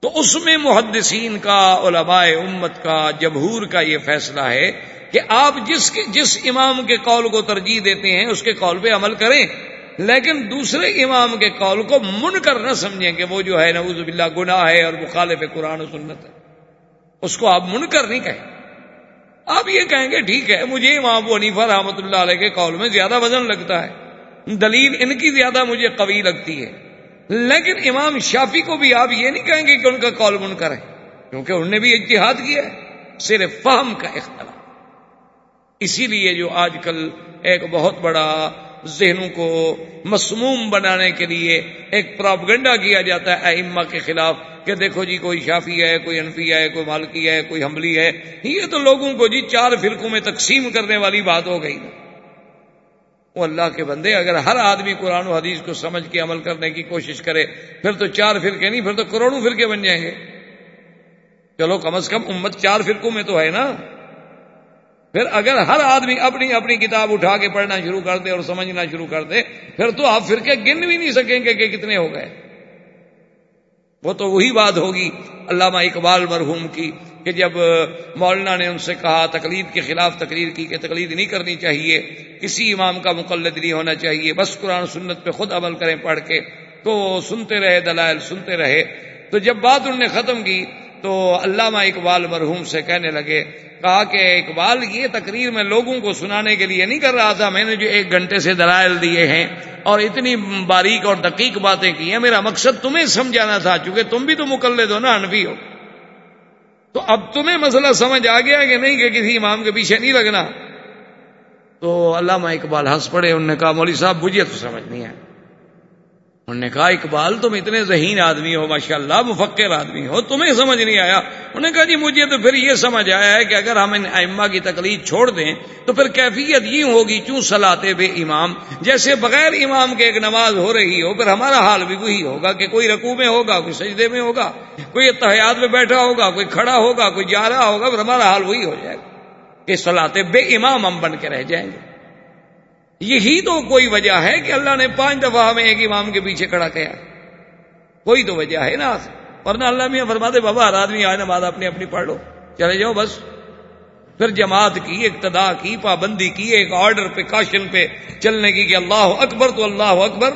تو اس میں محدثین کا، علماء امت کا، جمہور کا یہ فیصلہ ہے کہ آپ جس کے، جس امام کے قول کو ترجیح دیتے ہیں، اس کے قول پہ عمل کریں۔ لیکن دوسرے امام کے قول کو من کر نہ سمجھیں کہ وہ جو ہے، نعوذ باللہ، گناہ ہے اور مخالف قرآن و سنت ہے۔ اس کو آپ من کر نہیں کہیں۔ آپ یہ کہیں گے، ٹھیک ہے، مجھے امام ابو حنیفہ رحمۃ اللہ علیہ کے قول میں زیادہ وزن لگتا ہے۔ دلیل ان کی زیادہ مجھے قوی لگتی ہے۔ لیکن امام شافی کو بھی آپ یہ نہیں کہیں گے کہ ان کا کال من کریں کیونکہ انہوں نے بھی اتحاد کیا ہے، صرف فہم کا اختلاف۔ اسی لیے جو آج کل ایک بہت بڑا ذہنوں کو مسموم بنانے کے لیے ایک پراپگنڈا کیا جاتا ہے اما کے خلاف کہ دیکھو جی کوئی شافی ہے، کوئی انفی ہے، کوئی مالکی ہے، کوئی حملی ہے، یہ تو لوگوں کو جی چار فرقوں میں تقسیم کرنے والی بات ہو گئی۔ وہ اللہ کے بندے، اگر ہر آدمی قرآن و حدیث کو سمجھ کے عمل کرنے کی کوشش کرے، پھر تو چار فرقے نہیں، پھر تو کروڑوں فرقے بن جائیں گے۔ چلو، کم از کم امت چار فرقوں میں تو ہے نا۔ پھر اگر ہر آدمی اپنی اپنی کتاب اٹھا کے پڑھنا شروع کر دے اور سمجھنا شروع کر دے، پھر تو آپ فرقے گن بھی نہیں سکیں گے کہ کتنے ہو گئے۔ وہ تو وہی بات ہوگی، علامہ اقبال مرحوم کی۔ کہ جب مولانا نے ان سے کہا تقلید کے خلاف تقریر کی کہ تقلید نہیں کرنی چاہیے، کسی امام کا مقلد نہیں ہونا چاہیے، بس قرآن سنت پہ خود عمل کریں پڑھ کے، تو سنتے رہے، دلائل سنتے رہے۔ تو جب بات انہوں نے ختم کی، تو علامہ اقبال مرحوم سے کہنے لگے، کہا کہ اقبال یہ تقریر میں لوگوں کو سنانے کے لیے نہیں کر رہا تھا، میں نے جو ایک گھنٹے سے دلائل دیے ہیں اور اتنی باریک اور دقیق باتیں کی ہیں، میرا مقصد تمہیں سمجھانا تھا، چونکہ تم بھی تو مکلے دو نا انفی ہو۔ تو اب تمہیں مسئلہ سمجھ آ گیا کہ نہیں کہ کسی امام کے پیچھے نہیں لگنا؟ تو علامہ اقبال ہنس پڑے، انہوں نے کہا، مولوی صاحب، مجھے تو سمجھ نہیں آیا انہوں نے کہا، اقبال، تم اتنے ذہین آدمی ہو ماشاء اللہ مفکر آدمی ہو، تمہیں سمجھ نہیں آیا۔ انہوں نے کہا جی مجھے تو پھر یہ سمجھ آیا ہے کہ اگر ہم ان ائمہ کی تکلیف چھوڑ دیں، تو پھر کیفیت یہ ہوگی، چوں سلاتے بے امام۔ جیسے بغیر امام کے ایک نماز ہو رہی ہو، پھر ہمارا حال بھی وہی ہوگا کہ کوئی رقو میں ہوگا، کوئی سجدے میں ہوگا، کوئی اتحیات میں بیٹھا ہوگا، کوئی کھڑا ہوگا، کوئی جا رہا ہوگا، پھر ہمارا حال وہی ہو جائے گا کہ سلاتے بے امام ہم بن کے رہ جائیں گے۔ یہی تو کوئی وجہ ہے کہ اللہ نے پانچ دفعہ ہمیں ایک امام کے پیچھے کھڑا کیا۔ کوئی تو وجہ ہے نا۔ ورنہ اللہ میاں فرماتے، بابا، ہر آدمی آئے نماز اپنی اپنی پڑھ لو۔ چلے جاؤ بس۔ پھر جماعت کی، اقتدا کی، پابندی کی، ایک آرڈر پہ، کاشن پہ چلنے کی کہ اللہ اکبر تو اللہ اکبر۔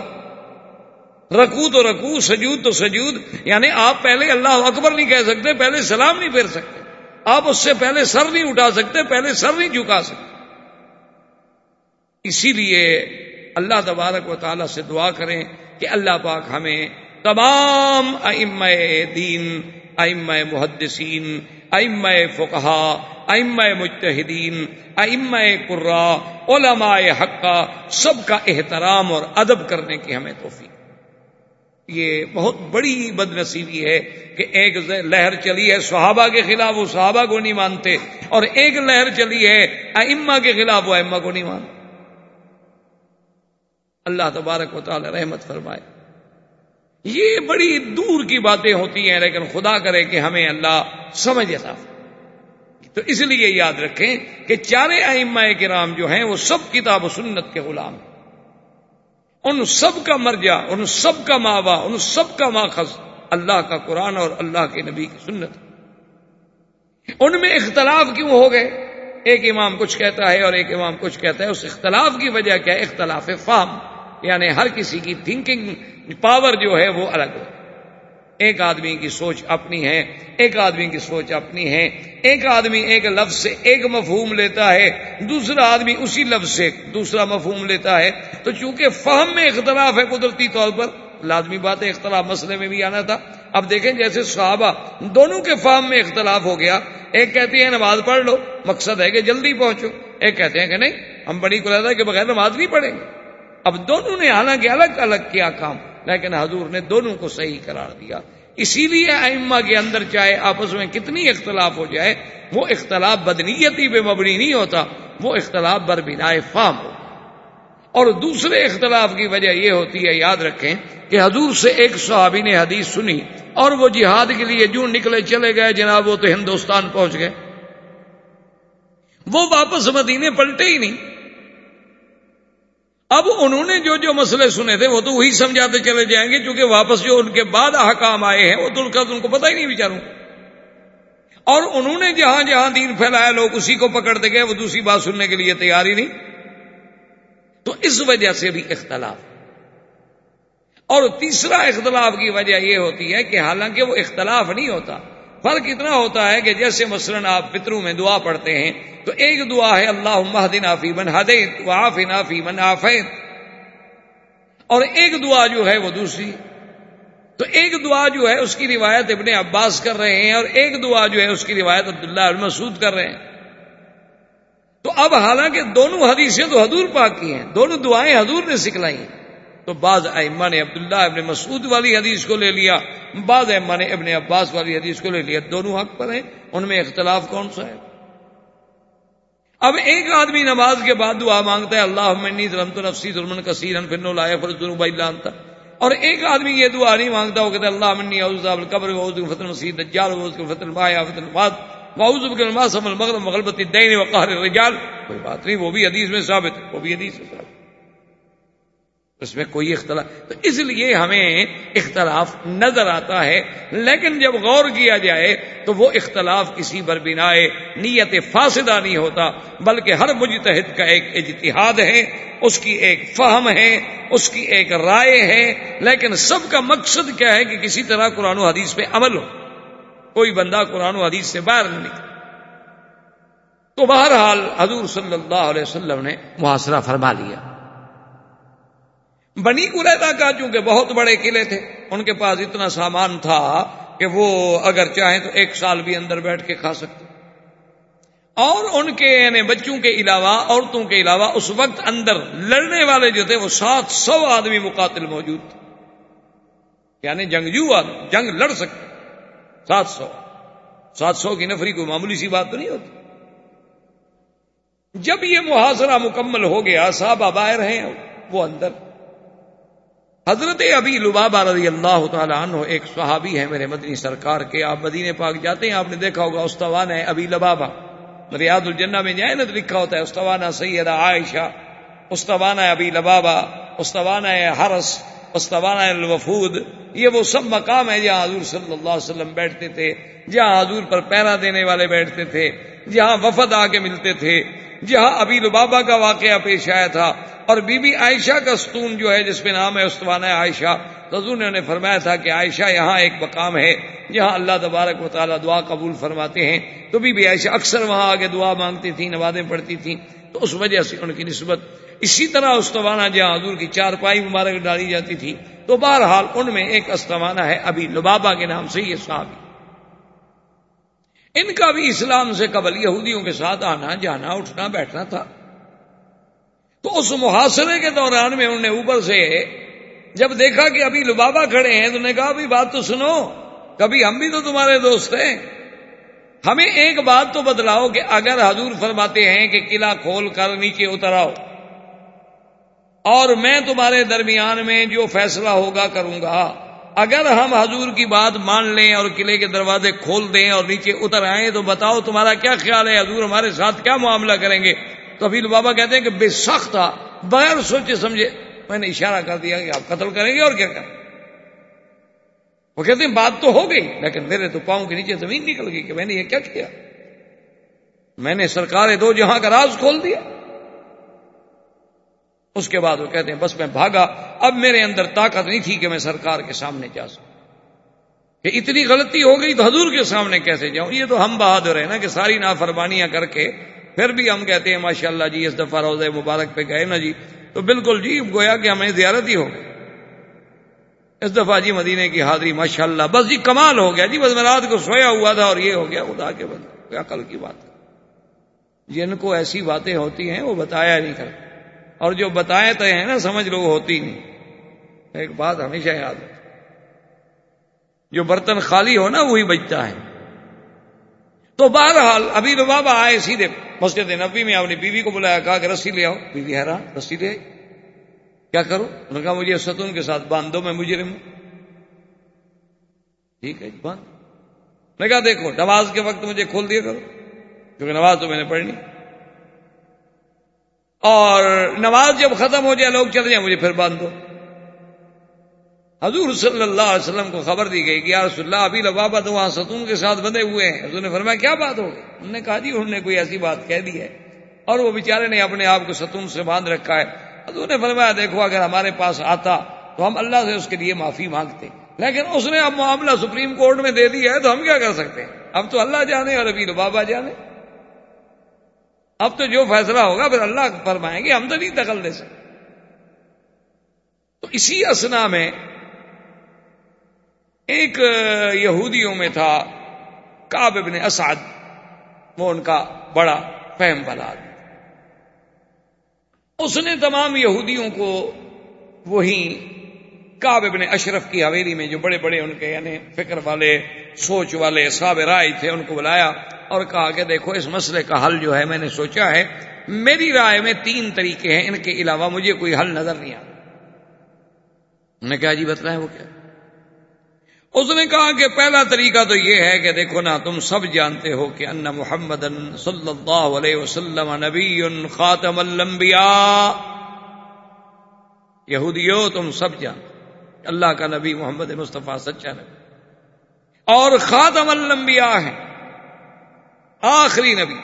رکو تو رکو سجود تو سجود۔ یعنی آپ پہلے اللہ اکبر نہیں کہہ سکتے، پہلے سلام نہیں پھیر سکتے۔ آپ اس سے پہلے سر نہیں اٹھا سکتے، پہلے سر نہیں جھکا سکتے۔ اسی لیے اللہ تبارک و تعالی سے دعا کریں کہ اللہ پاک ہمیں تمام ام دین ام محدثین ام فقہا ام متحدین ام قرا علماء حقہ سب کا احترام اور ادب کرنے کی ہمیں توفیق۔ یہ بہت بڑی بد نصیبی ہے کہ ایک لہر چلی ہے صحابہ کے خلاف، وہ صحابہ کو نہیں مانتے، اور ایک لہر چلی ہے ائمہ کے خلاف، وہ ائمہ کو نہیں مانتے۔ اللہ تبارک و تعالی رحمت فرمائے۔ یہ بڑی دور کی باتیں ہوتی ہیں، لیکن خدا کرے کہ ہمیں اللہ سمجھ تھا تو اس لیے یاد رکھیں کہ چارے ائمہ کرام جو ہیں، وہ سب کتاب و سنت کے غلام ان سب کا مرجع، ان سب کا ماوا ان سب کا ماخذ اللہ کا قرآن اور اللہ کے نبی کی سنت۔ ان میں اختلاف کیوں ہو گئے؟ ایک امام کچھ کہتا ہے اور ایک امام کچھ کہتا ہے، اس اختلاف کی وجہ کیا؟ ہے اختلاف فام یعنی ہر کسی کی تھنکنگ پاور جو ہے وہ الگ ہو۔ ایک آدمی کی سوچ اپنی ہے، ایک آدمی کی سوچ اپنی ہے۔ ایک آدمی ایک لفظ سے ایک مفہوم لیتا ہے، دوسرا آدمی اسی لفظ سے دوسرا مفہوم لیتا ہے۔ تو چونکہ فہم میں اختلاف ہے قدرتی طور پر، لازمی بات ہے اختلاف مسئلے میں بھی آنا تھا۔ اب دیکھیں جیسے صحابہ دونوں کے فہم میں اختلاف ہو گیا۔ ایک کہتی ہے نماز پڑھ لو، مقصد ہے کہ جلدی پہنچو۔ ایک کہتے ہیں کہ نہیں، ہم بڑی کو ہے کہ بغیر نماز نہیں پڑھیں گے۔ اب دونوں نے حالانکہ الگ الگ کیا کام، لیکن حضور نے دونوں کو صحیح قرار دیا۔ اسی لیے ائمہ کے اندر چاہے آپس میں کتنی اختلاف ہو جائے، وہ اختلاف بدنیتی پہ مبنی نہیں ہوتا، وہ اختلاف بر بنا فام ہو۔ اور دوسرے اختلاف کی وجہ یہ ہوتی ہے، یاد رکھیں کہ حضور سے ایک صحابی نے حدیث سنی اور وہ جہاد کے لیے جو نکلے چلے گئے جناب، وہ تو ہندوستان پہنچ گئے۔ وہ واپس مدینے پلٹے ہی نہیں۔ اب انہوں نے جو جو مسئلے سنے تھے وہ تو وہی سمجھاتے چلے جائیں گے کیونکہ واپس جو ان کے بعد احکام آئے ہیں، وہ تو ان کو پتہ ہی نہیں بیچاروں اور انہوں نے جہاں جہاں دین پھیلایا، لوگ اسی کو پکڑتے گئے، وہ دوسری بات سننے کے لیے تیار ہی نہیں۔ تو اس وجہ سے بھی اختلاف۔ اور تیسرا اختلاف کی وجہ یہ ہوتی ہے کہ حالانکہ وہ اختلاف نہیں ہوتا فرق اتنا ہوتا ہے کہ جیسے مثلاً آپ پتروں میں دعا پڑھتے ہیں، تو ایک دعا ہے اللہ مہدن آفی من حدیت آف نافی من آفید اور ایک دعا جو ہے وہ دوسری۔ تو ایک دعا جو ہے اس کی روایت ابن عباس کر رہے ہیں اور ایک دعا جو ہے اس کی روایت عبداللہ المسود کر رہے ہیں۔ تو اب حالانکہ دونوں حدیثیں تو حضور پاک کی ہیں، دونوں دعائیں حضور نے سکھلائی ہیں۔ تو بعض ائمہ نے عبداللہ ابن مسعود والی حدیث کو لے لیا، بعض ائمہ نے ابن عباس والی حدیث کو لے لیا۔ دونوں حق پر ہیں، ان میں اختلاف کون سا ہے؟ اب ایک آدمی نماز کے بعد دعا مانگتا ہے اللہ منی ظلم تو نفسی ظلم کثیر پھر نو لائے پھر ظلم بھائی لانتا اور ایک آدمی یہ دعا نہیں مانگتا، وہ کہتا ہے اللہ منی اعوذ القبر واعوذ فتن مسیح دجال واعوذ فتن بایا فتن بعد واعوذ بک الماس المغرب مغلبت الدین وقهر الرجال۔ کوئی بات نہیں، وہ بھی حدیث میں ثابت ہے، وہ بھی حدیث میں ثابت اس میں کوئی اختلاف تو اس لیے ہمیں اختلاف نظر آتا ہے، لیکن جب غور کیا جائے تو وہ اختلاف کسی پر بنا نیت فاسدہ نہیں ہوتا، بلکہ ہر مجتہد کا ایک اجتہاد ہے، اس کی ایک فہم ہے، اس کی ایک رائے ہے، لیکن سب کا مقصد کیا ہے کہ کسی طرح قرآن و حدیث پہ عمل ہو۔ کوئی بندہ قرآن و حدیث سے باہر نہیں۔ تو بہرحال حضور صلی اللہ علیہ وسلم نے محاصرہ فرما لیا۔ بنی قریدا کا چونکہ بہت بڑے قلعے تھے، ان کے پاس اتنا سامان تھا کہ وہ اگر چاہیں تو ایک سال بھی اندر بیٹھ کے کھا سکتے۔ اور ان کے یعنی بچوں کے علاوہ، عورتوں کے علاوہ اس وقت اندر لڑنے والے جو تھے، وہ سات سو آدمی مقاتل موجود تھے۔ یعنی جنگجو آدمی جنگ لڑ سکتے۔ سات سو۔ سات سو کی نفری کوئی معمولی سی بات تو نہیں ہوتی۔ جب یہ محاصرہ مکمل ہو گیا صاحب باہر ہیں، وہ اندر۔ حضرت ابھی لبابہ رضی اللہ تعالیٰ عنہ ایک صحابی ہے میرے مدنی سرکار کے، آپ مدینے پاک جاتے ہیں، آپ نے دیکھا ہوگا استوان ہے ابھی لبابا ریاض الجنہ میں جائے نا تو لکھا ہوتا ہے، استوانہ سیدہ عائشہ، استوانہ ابھی لبابا استوانہ حرس، استوانہ الوفود۔ یہ وہ سب مقام ہے جہاں حضور صلی اللہ علیہ وسلم بیٹھتے تھے، جہاں حضور پر پیرا دینے والے بیٹھتے تھے، جہاں وفد آ کے ملتے تھے۔ جہاں ابھی لبابا کا واقعہ پیش آیا تھا اور بی بی عائشہ کا ستون جو ہے، جس پہ نام ہے استوانہ عائشہ، حضور نے انہیں فرمایا تھا کہ عائشہ یہاں ایک مقام ہے۔ جہاں اللہ تبارک و تعالیٰ دعا قبول فرماتے ہیں۔ تو بی بی عائشہ اکثر وہاں آگے دعا مانگتی تھیں نوازیں پڑھتی تھیں۔ تو اس وجہ سے ان کی نسبت اسی طرح استوانہ جہاں حضور کی چار پائی مبارک ڈالی جاتی تھی۔ تو بہرحال ان میں ایک استوانہ ہے، ابھی لبابا کے نام سے یہ صحابی۔ ان کا بھی اسلام سے قبل یہودیوں کے ساتھ آنا، جانا، اٹھنا، بیٹھنا تھا۔ تو اس محاصرے کے دوران میں انہوں نے اوپر سے جب دیکھا کہ ابھی لبابا کھڑے ہیں تو نے کہا بھی بات تو سنو، کبھی ہم بھی تو تمہارے دوست ہیں۔ ہمیں ایک بات تو بدلاؤ کہ اگر حضور فرماتے ہیں کہ قلعہ کھول کر نیچے اتر آؤ، اور میں تمہارے درمیان میں جو فیصلہ ہوگا کروں گا اگر ہم حضور کی بات مان لیں اور قلعے کے دروازے کھول دیں اور نیچے اتر آئیں تو بتاؤ تمہارا کیا خیال ہے؟ حضور ہمارے ساتھ کیا معاملہ کریں گے؟ تو ابھی بابا کہتے ہیں کہ بے سخت تھا، بغیر سوچے سمجھے۔ میں نے اشارہ کر دیا کہ آپ قتل کریں گے اور کیا کریں وہ کہتے ہیں بات تو ہو گئی، لیکن میرے تو پاؤں کے نیچے زمین نکل گئی کہ میں نے یہ کیا کیا؟ میں نے سرکار دو جہاں کا راز کھول دیا۔ اس کے بعد وہ کہتے ہیں، بس میں بھاگا، اب میرے اندر طاقت نہیں تھی کہ میں سرکار کے سامنے جا سکوں۔ کہ اتنی غلطی ہو گئی تو حضور کے سامنے کیسے جاؤں؟ یہ تو ہم بہادر ہیں نا کہ ساری نافرمانیاں کر کے پھر بھی ہم کہتے ہیں ماشاء اللہ جی اس دفعہ روزہ مبارک پہ گئے نا جی تو بالکل جی گویا کہ ہمیں زیارت ہی ہو گئی۔ اس دفعہ جی مدینے کی حاضری ماشاء اللہ بس جی کمال ہو گیا جی بس میں رات کو سویا ہوا تھا اور یہ ہو گیا، خدا کے بند عقل کی بات جن کو ایسی باتیں ہوتی ہیں، وہ بتایا نہیں کرتے۔ اور جو بتائے تو ہیں نا، سمجھ لو ہوتی نہیں۔ ایک بات ہمیشہ یاد ہے۔ جو برتن خالی ہو نا، وہی بچتا ہے۔ تو بہرحال ابھی تو بابا آئے سیدھے مسجد نبی میں، اپنی بیوی کو بلایا، کہا کہ رسی لے آؤ۔ بیوی حیران، رسی لے کیا کرو؟ انہوں نے کہا، مجھے ستون کے ساتھ باندھ دو میں مجھے ٹھیک ہے باندھ میں کہا، دیکھو، نماز کے وقت مجھے کھول دیا کرو، کیونکہ نماز تو میں نے پڑھنی۔ اور نماز جب ختم ہو جائے، لوگ چلے جائیں، مجھے پھر باندھ دو حضور صلی اللہ علیہ وسلم کو خبر دی گئی کہ یا رسول اللہ، ابھی لبابا تو وہاں ستون کے ساتھ بندے ہوئے ہیں۔ حضور نے فرمایا، کیا بات ہو انہوں نے کہا جی انہوں نے کوئی ایسی بات کہہ دی ہے۔ اور وہ بیچارے نے اپنے آپ کو ستون سے باندھ رکھا ہے۔ حضور نے فرمایا، دیکھو، اگر ہمارے پاس آتا تو ہم اللہ سے اس کے لیے معافی مانگتے۔ لیکن اس نے اب معاملہ سپریم کورٹ میں دے دیا ہے تو ہم کیا کر سکتے ہیں؟ اب تو اللہ جانے اور ابھی لبابا جانے۔ اب تو جو فیصلہ ہوگا پھر اللہ فرمائیں گے، ہم تو نہیں دخل دے سکتے۔ تو اسی اسنا میں ایک یہودیوں میں تھا کاب ابن اسعد، وہ ان کا بڑا فہم بلا اس نے تمام یہودیوں کو وہی کاب ابن اشرف کی حویلی میں جو بڑے بڑے ان کے یعنی فکر والے، سوچ والے صاب رائے تھے، ان کو بلایا اور کہا کہ دیکھو اس مسئلے کا حل جو ہے میں نے سوچا ہے، میری رائے میں تین طریقے ہیں، ان کے علاوہ مجھے کوئی حل نظر نہیں آتا۔ نے کہا جی بتلائیں وہ کیا؟ اس نے کہا کہ پہلا طریقہ تو یہ ہے کہ دیکھو نا، تم سب جانتے ہو کہ ان محمد صلی اللہ علیہ وسلم نبی خاتم الانبیاء۔ یہودیو، تم سب جان اللہ کا نبی محمد مصطفیٰ سچا نبی۔ اور خاتم الانبیاء ہیں۔ آخری نبی۔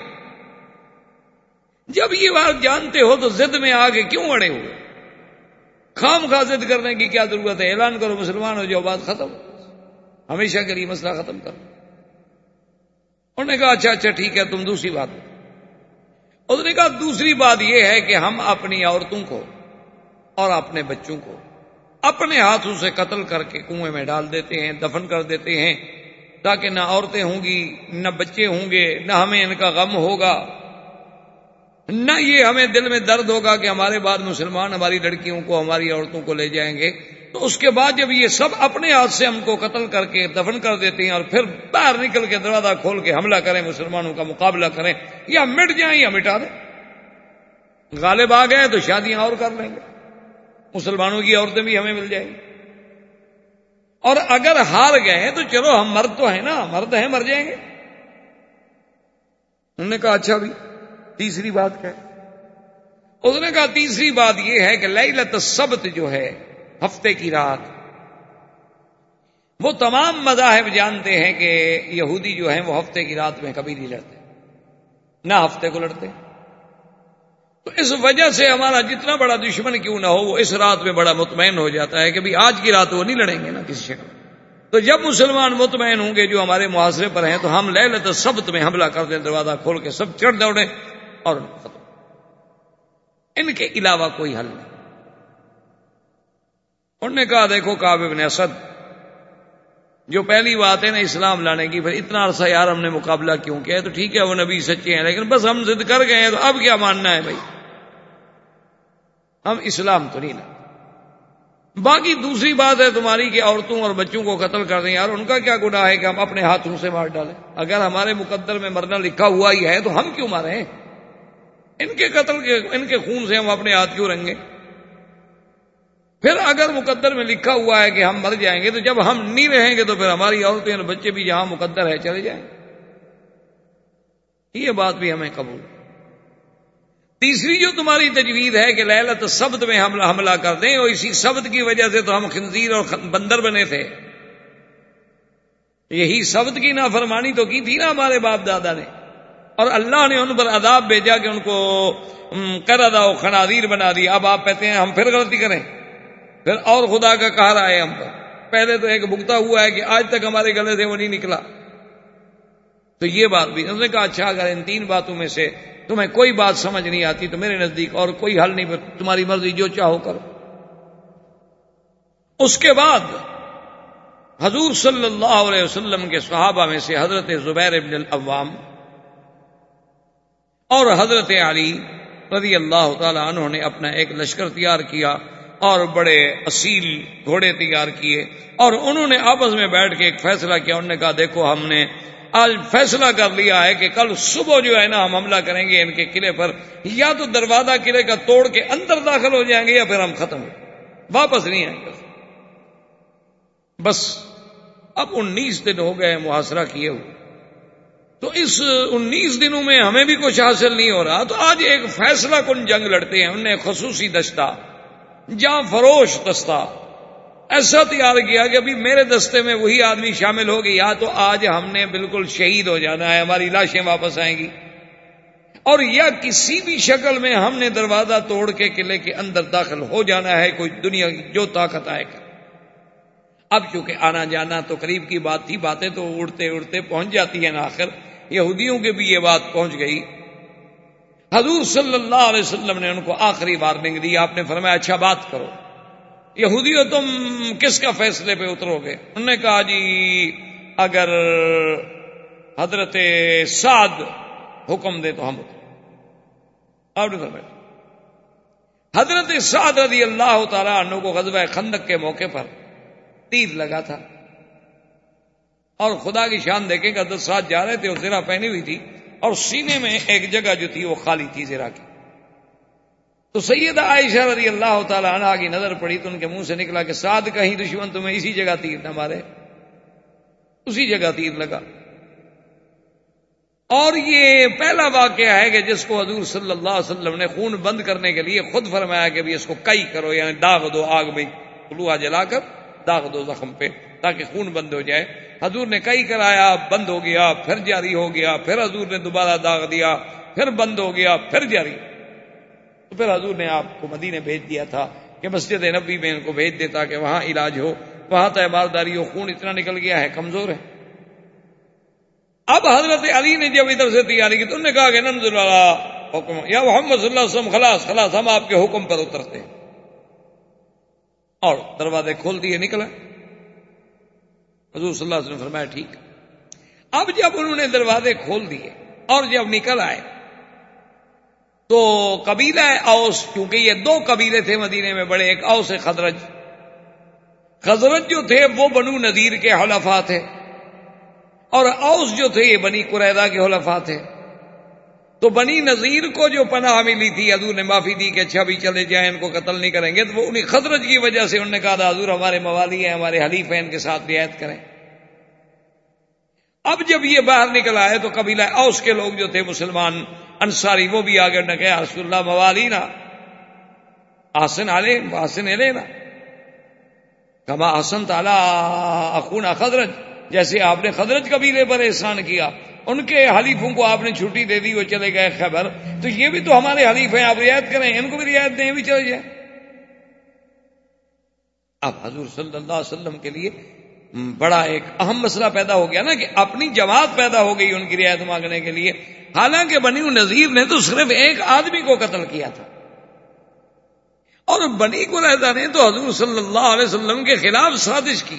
جب یہ بات جانتے ہو تو زد میں آگے کیوں اڑے ہوئے؟ خام خواہ ضد کرنے کی کیا ضرورت ہے؟ اعلان کرو مسلمان ہو جو بات ختم۔ ہمیشہ کے لیے مسئلہ ختم کرو۔ انہوں نے کہا اچھا اچھا ٹھیک ہے، تم دوسری بات۔ اس نے کہا، دوسری بات یہ ہے کہ ہم اپنی عورتوں کو اور اپنے بچوں کو اپنے ہاتھوں سے قتل کر کے کنویں میں ڈال دیتے ہیں، دفن کر دیتے ہیں، تاکہ نہ عورتیں ہوں گی، نہ بچے ہوں گے، نہ ہمیں ان کا غم ہوگا، نہ یہ ہمیں دل میں درد ہوگا کہ ہمارے بعد مسلمان ہماری لڑکیوں کو، ہماری عورتوں کو لے جائیں گے۔ تو اس کے بعد جب یہ سب اپنے ہاتھ سے ہم کو قتل کر کے دفن کر دیتے ہیں اور پھر باہر نکل کے دروازہ کھول کے حملہ کریں، مسلمانوں کا مقابلہ کریں، یا مٹ جائیں یا مٹا دیں۔ غالب آ گئے تو شادیاں اور کر لیں گے۔ مسلمانوں کی عورتیں بھی ہمیں مل جائیں۔ گی اور اگر ہار گئے تو چلو ہم مرد تو ہیں نا، مرد ہیں، مر جائیں گے۔ انہوں نے کہا اچھا بھی، تیسری بات کیا۔ اس نے کہا، تیسری بات یہ ہے کہ لیلت سبت جو ہے، ہفتے کی رات، وہ تمام مذاہب جانتے ہیں کہ یہودی جو ہیں، وہ ہفتے کی رات میں کبھی نہیں لڑتے۔ نہ ہفتے کو لڑتے۔ تو اس وجہ سے ہمارا جتنا بڑا دشمن کیوں نہ ہو، وہ اس رات میں بڑا مطمئن ہو جاتا ہے کہ بھی آج کی رات وہ نہیں لڑیں گے نا کسی شکل تو جب مسلمان مطمئن ہوں گے جو ہمارے محاصرے پر ہیں، تو ہم لے لیتے سبت میں حملہ کر دیں، دروازہ کھول کے سب چڑھ دوڑے اور ختم۔ ان کے علاوہ کوئی حل نہیں۔ انہوں نے کہا، دیکھو ابن اسد، جو پہلی بات ہے نا اسلام لانے کی، پھر اتنا عرصہ یار ہم نے مقابلہ کیوں کیا ہے؟ تو ٹھیک ہے، وہ نبی سچے ہیں، لیکن بس ہم ضد کر گئے ہیں، تو اب کیا ماننا ہے بھائی ہم اسلام تو نہیں لا باقی دوسری بات ہے تمہاری کہ عورتوں اور بچوں کو قتل کر دیں۔ یار، ان کا کیا گناہ ہے کہ ہم اپنے ہاتھوں سے مار ڈالیں؟ اگر ہمارے مقدر میں مرنا لکھا ہوا ہی ہے تو ہم کیوں مارے ہیں ان کے قتل کے، ان کے خون سے ہم اپنے ہاتھ کیوں رنگیں؟ پھر اگر مقدر میں لکھا ہوا ہے کہ ہم مر جائیں گے تو جب ہم نہیں رہیں گے تو پھر ہماری عورتیں اور بچے بھی جہاں مقدر ہے چلے جائیں۔ یہ بات بھی ہمیں قبول۔ تیسری جو تمہاری تجویز ہے کہ لہلت سبد میں حملہ حملہ کر دیں اور اسی سبد کی وجہ سے تو ہم خنزیر اور بندر بنے تھے۔ یہی سبد کی نافرمانی تو کی تھی نا ہمارے باپ دادا نے۔ اور اللہ نے ان پر عذاب بھیجا کہ ان کو کر ادا خنازیر بنا دی۔ اب آپ کہتے ہیں ہم پھر غلطی کریں۔ پھر اور خدا کا کہا ہے ہم پر۔ پہلے تو ایک بھگتا ہوا ہے کہ آج تک ہمارے گلے سے وہ نہیں نکلا۔ تو یہ بات بھی نے کہا اچھا اگر ان تین باتوں میں سے تمہیں کوئی بات سمجھ نہیں آتی تو میرے نزدیک اور کوئی حل نہیں تمہاری مرضی، جو چاہو کرو۔ اس کے بعد حضور صلی اللہ علیہ وسلم کے صحابہ میں سے حضرت زبیر ابن العوام اور حضرت علی رضی اللہ تعالی عنہ نے اپنا ایک لشکر تیار کیا اور بڑے اصیل گھوڑے تیار کیے اور انہوں نے آپس میں بیٹھ کے ایک فیصلہ کیا۔ انہوں نے کہا، دیکھو، ہم نے آج فیصلہ کر لیا ہے کہ کل صبح جو ہے نا ہم حملہ کریں گے ان کے قلعے پر، یا تو دروازہ قلعے کا توڑ کے اندر داخل ہو جائیں گے یا پھر ہم ختم ہو واپس نہیں آئیں گے۔ بس اب انیس دن ہو گئے محاصرہ کیے ہوئے۔ تو اس انیس دنوں میں ہمیں بھی کچھ حاصل نہیں ہو رہا۔ تو آج ایک فیصلہ کن جنگ لڑتے ہیں۔ انہوں نے خصوصی دستہ، جہاں فروش دستہ۔ ایسا تیار کیا کہ ابھی میرے دستے میں وہی آدمی شامل ہوگی، یا تو آج ہم نے بالکل شہید ہو جانا ہے، ہماری لاشیں واپس آئیں گی۔ اور یا کسی بھی شکل میں ہم نے دروازہ توڑ کے قلعے کے اندر داخل ہو جانا ہے، کوئی دنیا کی جو طاقت آئے گا۔ اب چونکہ آنا جانا تو قریب کی بات تھی، باتیں تو اڑتے اڑتے پہنچ جاتی ہیں، آخر یہودیوں کے بھی یہ بات پہنچ گئی۔ حضور صلی اللہ علیہ وسلم نے ان کو آخری وارننگ دی، آپ نے فرمایا اچھا بات کرو۔ یہودی ہو تم کس کا فیصلے پہ اترو گے؟ انہوں نے کہا جی اگر حضرت سعد حکم دے تو ہم آپ حضرت سعد رضی اللہ تعالیٰ عنہ کو غزوہ خندق کے موقع پر تیر لگا تھا۔ اور خدا کی شان دیکھیں کہ حضرت سعد جا رہے تھے اور زرا پہنی ہوئی تھی۔ اور سینے میں ایک جگہ جو تھی وہ خالی تھی زرا کی۔ تو سیدہ عائشہ رضی اللہ تعالی عنہ کی نظر پڑی تو ان کے منہ سے نکلا کہ سعد کہیں دشمن تمہیں اسی جگہ تیر نہ مارے۔ اسی جگہ تیر لگا۔ اور یہ پہلا واقعہ ہے کہ جس کو حضور صلی اللہ علیہ وسلم نے خون بند کرنے کے لیے خود فرمایا کہ بھی اس کو کئی کرو یعنی داغ دو آگ میں لوہا جلا کر داغ دو زخم پہ تاکہ خون بند ہو جائے۔ حضور نے کئی کرایا، بند ہو گیا، پھر جاری ہو گیا، پھر حضور نے دوبارہ داغ دیا، پھر بند ہو گیا، پھر جاری۔ تو پھر حضور نے آپ کو مدینے بھیج دیا تھا کہ مسجد نبی میں ان کو بھیج دیتا کہ وہاں علاج ہو، وہاں تو عباداری ہو، خون اتنا نکل گیا ہے، کمزور ہے۔ اب حضرت علی نے جب ادھر سے تیاری کی تو انہوں نے کہا کہ نند حکم، یا محمد صلی اللہ علیہ وسلم، خلاص خلاص، ہم آپ کے حکم پر اترتے ہیں۔ اور دروازے کھول دیے، نکلا۔ حضور صلی اللہ علیہ وسلم فرمایا، ٹھیک۔ اب جب انہوں نے دروازے کھول دیے اور جب نکل آئے تو قبیلہ اوس، کیونکہ یہ دو قبیلے تھے مدینے میں، بڑے ایک اوس خدرج خزرج جو تھے، وہ بنو نذیر کے حلفا تھے۔ اور اوس جو تھے، یہ بنی قریدا کے حلفا تھے۔ تو بنی نذیر کو جو پناہ ملی تھی، حضور نے معافی دی کہ اچھا بھی چلے جائیں، ان کو قتل نہیں کریں گے، تو وہ انہیں خزرج کی وجہ سے انہوں نے کہا حضور ہمارے موالی ہیں، ہمارے حلیف ہیں، ان کے ساتھ رعایت کریں۔ اب جب یہ باہر نکل آئے تو قبیلہ اوس کے لوگ جو تھے مسلمان، انصاری، وہ بھی آگے نہ کہ رسول اللہ، موالی نا۔ آسن آلے، آسن لے نا۔ کما آسن تالا اخون خدرج جیسے آپ نے خدرج قبیلے پر احسان کیا، ان کے حلیفوں کو آپ نے چھٹی دے دی، وہ چلے گئے خبر تو یہ بھی تو ہمارے حلیف ہیں، آپ رعایت کریں، ان کو بھی رعایت دیں بھی چلے جائیں۔ اب حضور صلی اللہ علیہ وسلم کے لیے بڑا ایک اہم مسئلہ پیدا ہو گیا نا کہ اپنی جماعت پیدا ہو گئی ان کی رعایت مانگنے کے لیے۔ حالانکہ بنی نذیر نے تو صرف ایک آدمی کو قتل کیا تھا۔ اور بنی کو نے تو حضور صلی اللہ علیہ وسلم کے خلاف سازش کی۔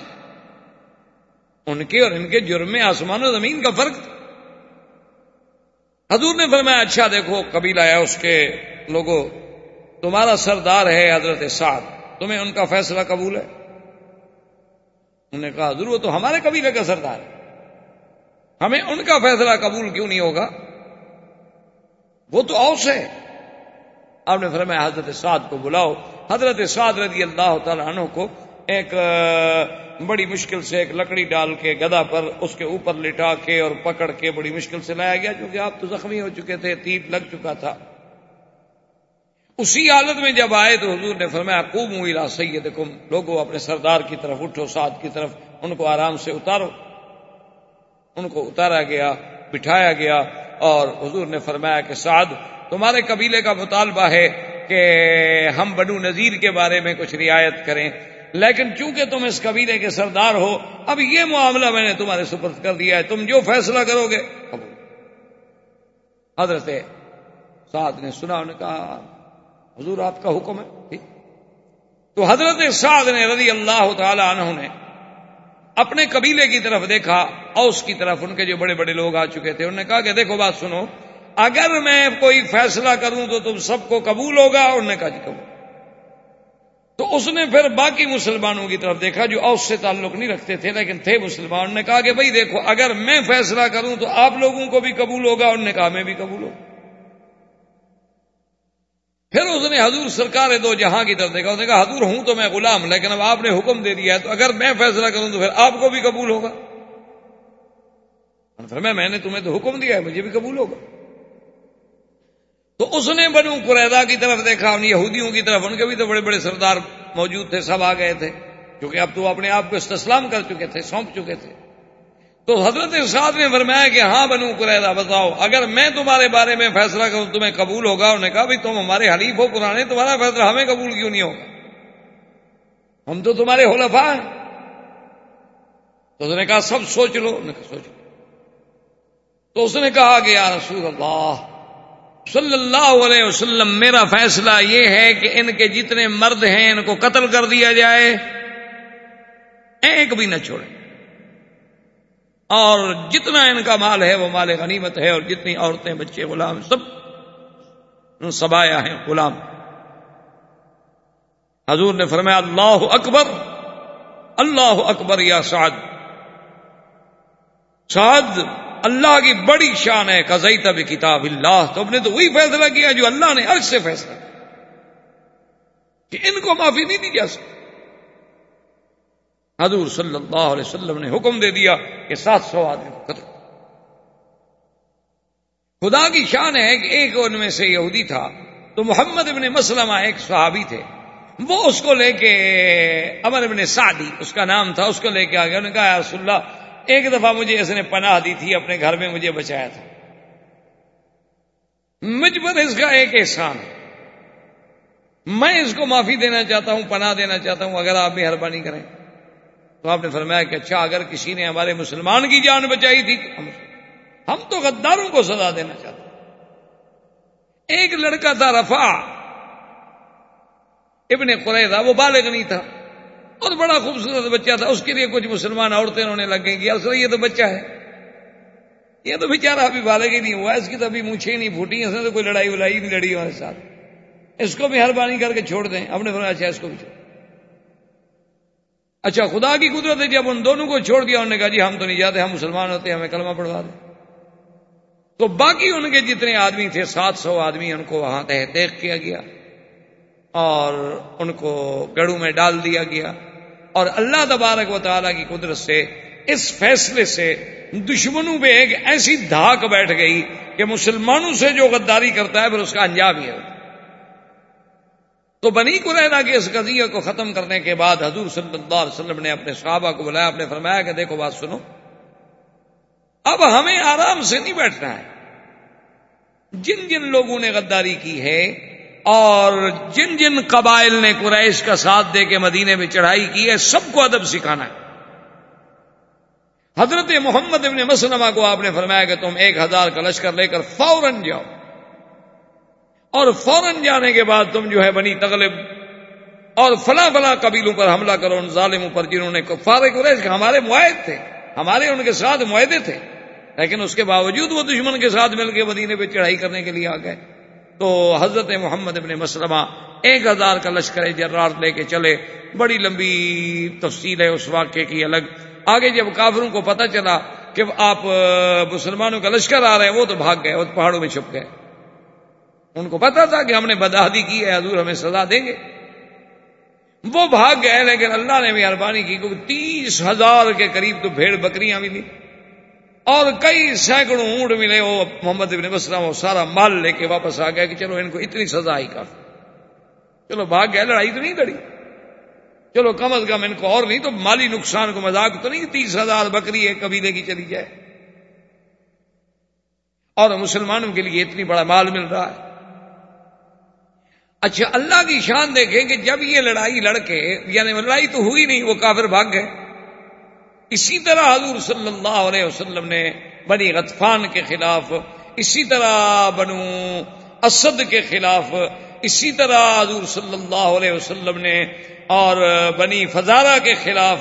ان کے اور ان کے جرم میں آسمان و زمین کا فرق۔ تھا حضور نے فرمایا اچھا دیکھو، قبیلہ ہے، اس کے لوگوں، تمہارا سردار ہے حضرت سعد۔ تمہیں ان کا فیصلہ قبول ہے؟ انہوں نے کہا، حضور، وہ تو ہمارے قبیلے کا سردار ہے۔ ہمیں ان کا فیصلہ قبول کیوں نہیں ہوگا؟ وہ تو اوس ہے۔ آپ نے فرمایا، حضرت سعد کو بلاؤ۔ حضرت سعد رضی اللہ تعالی عنہ کو ایک بڑی مشکل سے ایک لکڑی ڈال کے گدا پر اس کے اوپر لٹا کے اور پکڑ کے بڑی مشکل سے لایا گیا کیونکہ آپ تو زخمی ہو چکے تھے تیر لگ چکا تھا۔ اسی حالت میں جب آئے تو حضور نے فرمایا خوب مولا سید لوگوں اپنے سردار کی طرف اٹھو، سعد کی طرف ان کو آرام سے اتارو۔ ان کو اتارا گیا، بٹھایا گیا اور حضور نے فرمایا کہ، سعد، تمہارے قبیلے کا مطالبہ ہے کہ ہم بنو نذیر کے بارے میں کچھ رعایت کریں۔ لیکن چونکہ تم اس قبیلے کے سردار ہو، اب یہ معاملہ میں نے تمہارے سپرد کر دیا ہے۔ تم جو فیصلہ کرو گے حضرت سعد نے سنا، انہوں نے کہا حضور آپ کا حکم ہے؟ تو حضرت سعد نے رضی اللہ تعالی عنہ نے اپنے قبیلے کی طرف دیکھا، اوس کی طرف، ان کے جو بڑے بڑے لوگ آ چکے تھے انہوں نے کہا کہ دیکھو بات سنو، اگر میں کوئی فیصلہ کروں تو تم سب کو قبول ہوگا؟ انہوں نے کہا جی قبول۔ تو اس نے پھر باقی مسلمانوں کی طرف دیکھا جو اوس سے تعلق نہیں رکھتے تھے، لیکن تھے مسلمان۔ نے کہا کہ بھائی دیکھو، اگر میں فیصلہ کروں تو آپ لوگوں کو بھی قبول ہوگا، انہوں نے کہا میں بھی قبول ہوں۔ پھر اس نے حضور سرکار دو جہاں کی طرف دیکھا، اس نے کہا، حضور ہوں تو میں غلام، لیکن اب آپ نے حکم دے دیا ہے، تو اگر میں فیصلہ کروں تو پھر آپ کو بھی قبول ہوگا۔ میں نے تمہیں تو حکم دیا ہے، مجھے بھی قبول ہوگا۔ تو اس نے بنو قریدا کی طرف دیکھا، ان یہودیوں کی طرف، ان کے بھی تو بڑے بڑے سردار موجود تھے، سب آ گئے تھے، کیونکہ اب تو اپنے آپ کو استسلام کر چکے تھے، سونپ چکے تھے۔ تو حضرت ارشاد نے فرمایا کہ ہاں بنو قریدا بتاؤ، اگر میں تمہارے بارے میں فیصلہ کروں تمہیں قبول ہوگا؟ انہوں نے کہا بھائی تم ہمارے حلیف ہو، پرانے تمہارا فیصلہ، ہمیں قبول کیوں نہیں ہوگا؟ ہم تو تمہارے حلفا ہیں۔ تو اس نے کہا سب سوچ لو۔ سوچ لو۔ تو اس نے کہا کہ یا رسول اللہ، صلی اللہ علیہ وسلم، میرا فیصلہ یہ ہے کہ ان کے جتنے مرد ہیں ان کو قتل کر دیا جائے۔ ایک بھی نہ چھوڑے۔ اور جتنا ان کا مال ہے وہ مال غنیمت ہے اور جتنی عورتیں، بچے، غلام، سب سبایا ہیں، غلام۔ حضور نے فرمایا، اللہ اکبر اللہ اکبر یا سعد۔ سعد اللہ کی بڑی شان ہے کزئی تب کتاب اللہ۔ تو نے تو وہی فیصلہ کیا جو اللہ نے عرض سے فیصلہ کہ ان کو معافی نہیں دی جا سکتی۔ حضور صلی اللہ علیہ وسلم نے حکم دے دیا کہ سات سو آدمی کو قتل۔ خدا کی شان ہے کہ ایک ان میں سے یہودی تھا، تو محمد ابن مسلمہ ایک صحابی تھے۔ وہ اس کو لے کے امر ابن سعدی، اس کا نام تھا، اس کو لے کے آ گیا۔ انہوں نے کہا رسول اللہ، ایک دفعہ مجھے اس نے پناہ دی تھی، اپنے گھر میں مجھے بچایا تھا۔ مجھ پر اس کا ایک احسان ہے۔ میں اس کو معافی دینا چاہتا ہوں، پناہ دینا چاہتا ہوں، اگر آپ مہربانی کریں۔ تو آپ نے فرمایا کہ اچھا اگر کسی نے ہمارے مسلمان کی جان بچائی تھی ہم تو غداروں کو سزا دینا چاہتے ایک لڑکا تھا رفا ابن قریضہ وہ بالغ نہیں تھا۔ اور بڑا خوبصورت بچہ تھا۔ اس کے لیے کچھ مسلمان عورتیں انہوں نے لگے گی اصل یہ تو بچہ ہے۔ یہ تو بیچارہ ابھی بالغ ہی نہیں ہوا۔ اس کی تو ابھی مونچھے نہیں پھوٹی، اس نے تو کوئی لڑائی ولائی نہیں لڑی ہمارے ساتھ۔ اس کو بھی مہربانی کر کے چھوڑ دیں۔ اپنے فرمایا اچھا اس کو بھی چھوڑ اچھا خدا کی قدرت ہے جی، جب ان دونوں کو چھوڑ دیا، انہوں نے کہا جی ہم تو نہیں جاتے، ہم مسلمان ہوتے، ہمیں کلمہ پڑھوا دیں تو باقی ان کے جتنے آدمی تھے، سات سو آدمی ان کو وہاں تحقیق کیا گیا اور ان کو گڑوں میں ڈال دیا گیا۔ اور اللہ تبارک و تعالیٰ کی قدرت سے، اس فیصلے سے دشمنوں پہ ایک ایسی دھاک بیٹھ گئی کہ مسلمانوں سے جو غداری کرتا ہے، پھر اس کا انجام ہی ہے تو بنی قریدا کے اس قضیے کو ختم کرنے کے بعد حضور صلی اللہ علیہ وسلم نے اپنے صحابہ کو بلایا، اپنے فرمایا کہ دیکھو بات سنو۔ اب ہمیں آرام سے نہیں بیٹھنا ہے۔ جن جن لوگوں نے غداری کی ہے اور جن جن قبائل نے قریش کا ساتھ دے کے مدینے میں چڑھائی کی ہے، سب کو ادب سکھانا ہے۔ حضرت محمد ابن مسلمہ کو آپ نے فرمایا کہ تم ایک ہزار کا لشکر لے کر فوراً جاؤ۔ اور فوراً جانے کے بعد تم جو ہے بنی تغلب اور فلاں فلاں قبیلوں پر حملہ کرو، ان ظالموں پر جنہوں نے فارغ قریش ہمارے معاہد تھے، ہمارے ان کے ساتھ معاہدے تھے، لیکن اس کے باوجود وہ دشمن کے ساتھ مل کے مدینے پہ چڑھائی کرنے کے لیے آ گئے۔ تو حضرت محمد ابن مسلمہ ایک ہزار کا لشکر جرار لے کے چلے۔ بڑی لمبی تفصیل ہے، اس واقعے کی الگ۔ آگے جب کافروں کو پتہ چلا کہ آپ مسلمانوں کا لشکر آ رہے ہیں، وہ تو بھاگ گئے، وہ پہاڑوں میں چھپ گئے۔ ان کو پتا تھا کہ ہم نے بدہدی کی ہے، حضور ہمیں سزا دیں گے۔ وہ بھاگ گئے، لیکن اللہ نے مہربانی کی کیونکہ تیس ہزار کے قریب تو بھیڑ بکریاں ملی اور کئی سینکڑوں اونٹ ملے وہ محمد ابن مسلم وہ سارا مال لے کے واپس آ گیا کہ چلو ان کو اتنی سزا آئی کر چلو بھاگ گیا لڑائی تو نہیں لڑی۔ چلو کم از کم ان کو اور نہیں تو مالی نقصان کو مذاق تو نہیں، تیس ہزار بکری ہے قبیلے کی چلی جائے۔ اور مسلمانوں کے لیے اتنی بڑا مال مل رہا ہے۔ اچھا اللہ کی شان دیکھیں کہ جب یہ لڑائی لڑ کے یعنی لڑائی تو ہوئی نہیں، وہ کافر بھاگ گئے۔ اسی طرح حضور صلی اللہ علیہ وسلم نے بنی غطفان کے خلاف، اسی طرح بنو اسد کے خلاف، اسی طرح حضور صلی اللہ علیہ وسلم نے اور بنی فضارہ کے خلاف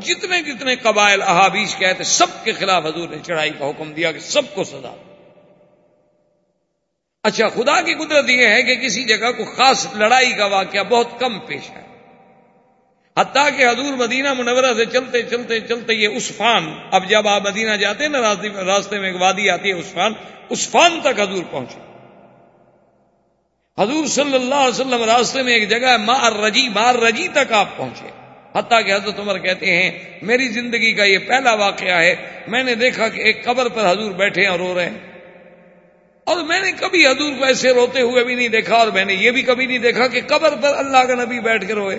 جتنے جتنے قبائل احابیش کہتے، سب کے خلاف حضور نے چڑھائی کا حکم دیا کہ سب کو سزا اچھا خدا کی قدرت یہ ہے کہ کسی جگہ کو خاص لڑائی کا واقعہ بہت کم پیش ہے۔ حتیٰ کہ حضور مدینہ منورہ سے چلتے چلتے چلتے یہ عثفان اب جب آپ مدینہ جاتے ہیں نا، راستے میں ایک وادی آتی ہے عثفان عثفان تک حضور پہنچے۔ حضور صلی اللہ علیہ وسلم راستے میں ایک جگہ ہے مار رجی مار رجی تک آپ پہنچے۔ حتیٰ کہ حضرت عمر کہتے ہیں، میری زندگی کا یہ پہلا واقعہ ہے، میں نے دیکھا کہ ایک قبر پر حضور بیٹھے ہیں اور رو رہے ہیں۔ اور میں نے کبھی حضور کو ایسے روتے ہوئے بھی نہیں دیکھا اور میں نے یہ بھی کبھی نہیں دیکھا کہ قبر پر اللہ کا نبی بیٹھ کے روئے۔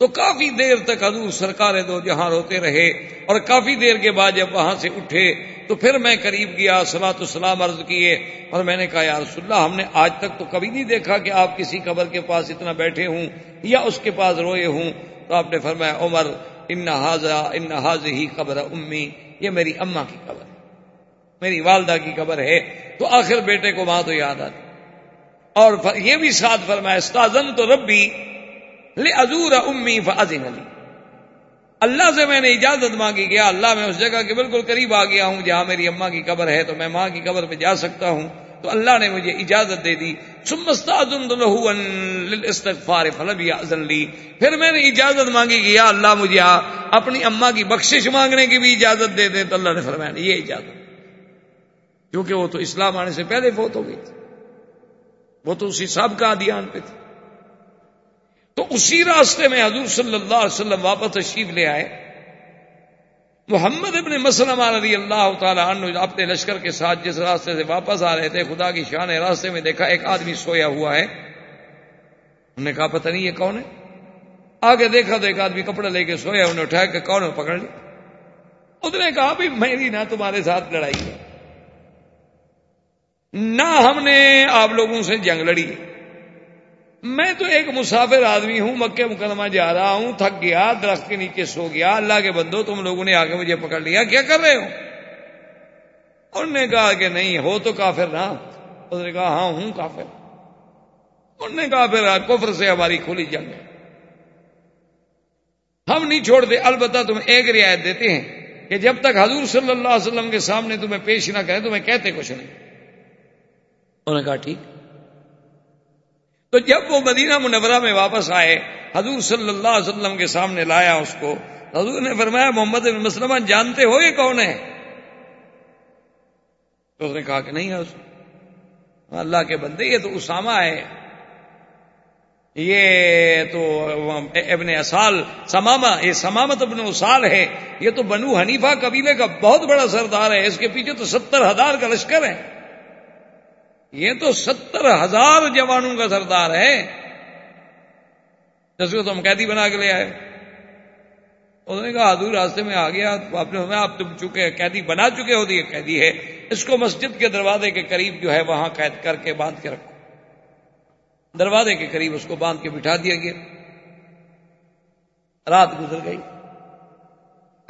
تو کافی دیر تک حضور سرکار دو جہاں روتے رہے اور کافی دیر کے بعد جب وہاں سے اٹھے تو پھر میں قریب گیا سلاۃ السلام عرض کیے اور میں نے کہا، یا رسول اللہ، ہم نے آج تک تو کبھی نہیں دیکھا کہ آپ کسی قبر کے پاس اتنا بیٹھے ہوں یا اس کے پاس روئے ہوں۔ تو آپ نے فرمایا، عمر، ان حاضہ ان حاض ہی قبر امی، یہ میری اما کی قبر میری والدہ کی قبر ہے، تو آخر بیٹے کو وہاں تو یاد آتی۔ اور یہ بھی ساتھ فرمایا استاذن تو ربی ازور امی فضین علی اللہ سے میں نے اجازت مانگی گیا اللہ میں اس جگہ کے بالکل قریب آ گیا ہوں، جہاں میری اماں کی قبر ہے، تو میں ماں کی قبر پہ جا سکتا ہوں۔ تو اللہ نے مجھے اجازت دے دی۔ استغفار لی۔ پھر میں نے اجازت مانگی کہ یا اللہ مجھے اپنی اماں کی بخشش مانگنے کی بھی اجازت دے دے، تو اللہ نے فرمایا، یہ اجازت۔ کیونکہ وہ تو اسلام آنے سے پہلے فوت ہو گئی تھی۔ وہ تو اسی سب کا دھیان پہ تھی۔ تو اسی راستے میں حضور صلی اللہ علیہ وسلم واپس تشریف لے آئے۔ محمد ابن مسلم رضی اللہ تعالیٰ عنہ اپنے لشکر کے ساتھ جس راستے سے واپس آ رہے تھے، خدا کی شان راستے میں دیکھا ایک آدمی سویا ہوا ہے۔ انہوں نے کہا، پتہ نہیں یہ کون ہے؟ آگے دیکھا تو ایک آدمی کپڑے لے کے سویا انہیں اٹھایا کہ کون ہے؟ پکڑ لی۔ اس نے کہا بھی میری نہ تمہارے ساتھ لڑائی ہے۔ نہ ہم نے آپ لوگوں سے جنگ لڑی۔ میں تو ایک مسافر آدمی ہوں، مکہ مقدمہ جا رہا ہوں، تھک گیا، درخت کے نیچے سو گیا، اللہ کے بندو، تم لوگوں نے آگے مجھے پکڑ لیا، کیا کر رہے ہو؟ انہوں نے کہا کہ نہیں، ہو تو کافر نا۔ اس نے کہا ہاں ہوں کافر۔ انہوں نے کہا، پھر کفر سے ہماری کھلی جنگ ہے۔ ہم نہیں چھوڑتے البتہ تم ایک رعایت دیتے ہیں کہ جب تک حضور صلی اللہ علیہ وسلم کے سامنے تمہیں پیش نہ کریں، تمہیں کہتے کچھ نہیں۔ انہوں نے کہا، ٹھیک. تو جب وہ مدینہ منورہ میں واپس آئے، حضور صلی اللہ علیہ وسلم کے سامنے لایا اس کو، حضور نے فرمایا، محمد بن مسلمہ، جانتے ہو یہ کون ہے؟ تو اس نے کہا کہ نہیں ہے اللہ کے بندے، یہ تو اسامہ ہے۔ یہ تو ابن اصال سماما یہ سمامت ابن اسال ہے۔ یہ تو بنو حنیفہ قبیلے کا بہت بڑا سردار ہے۔ اس کے پیچھے تو ستر ہزار کا لشکر ہے یہ تو ستر ہزار جوانوں کا سردار ہے۔ جس کو تم قیدی بنا کے لے آئے۔ انہوں نے کہا، حضور راستے میں آ گیا آپ نے آپ تم چکے قیدی بنا چکے ہو یہ قیدی ہے۔ اس کو مسجد کے دروازے کے قریب جو ہے وہاں قید کر کے باندھ کے رکھو۔ دروازے کے قریب اس کو باندھ کے بٹھا دیا گیا۔ رات گزر گئی۔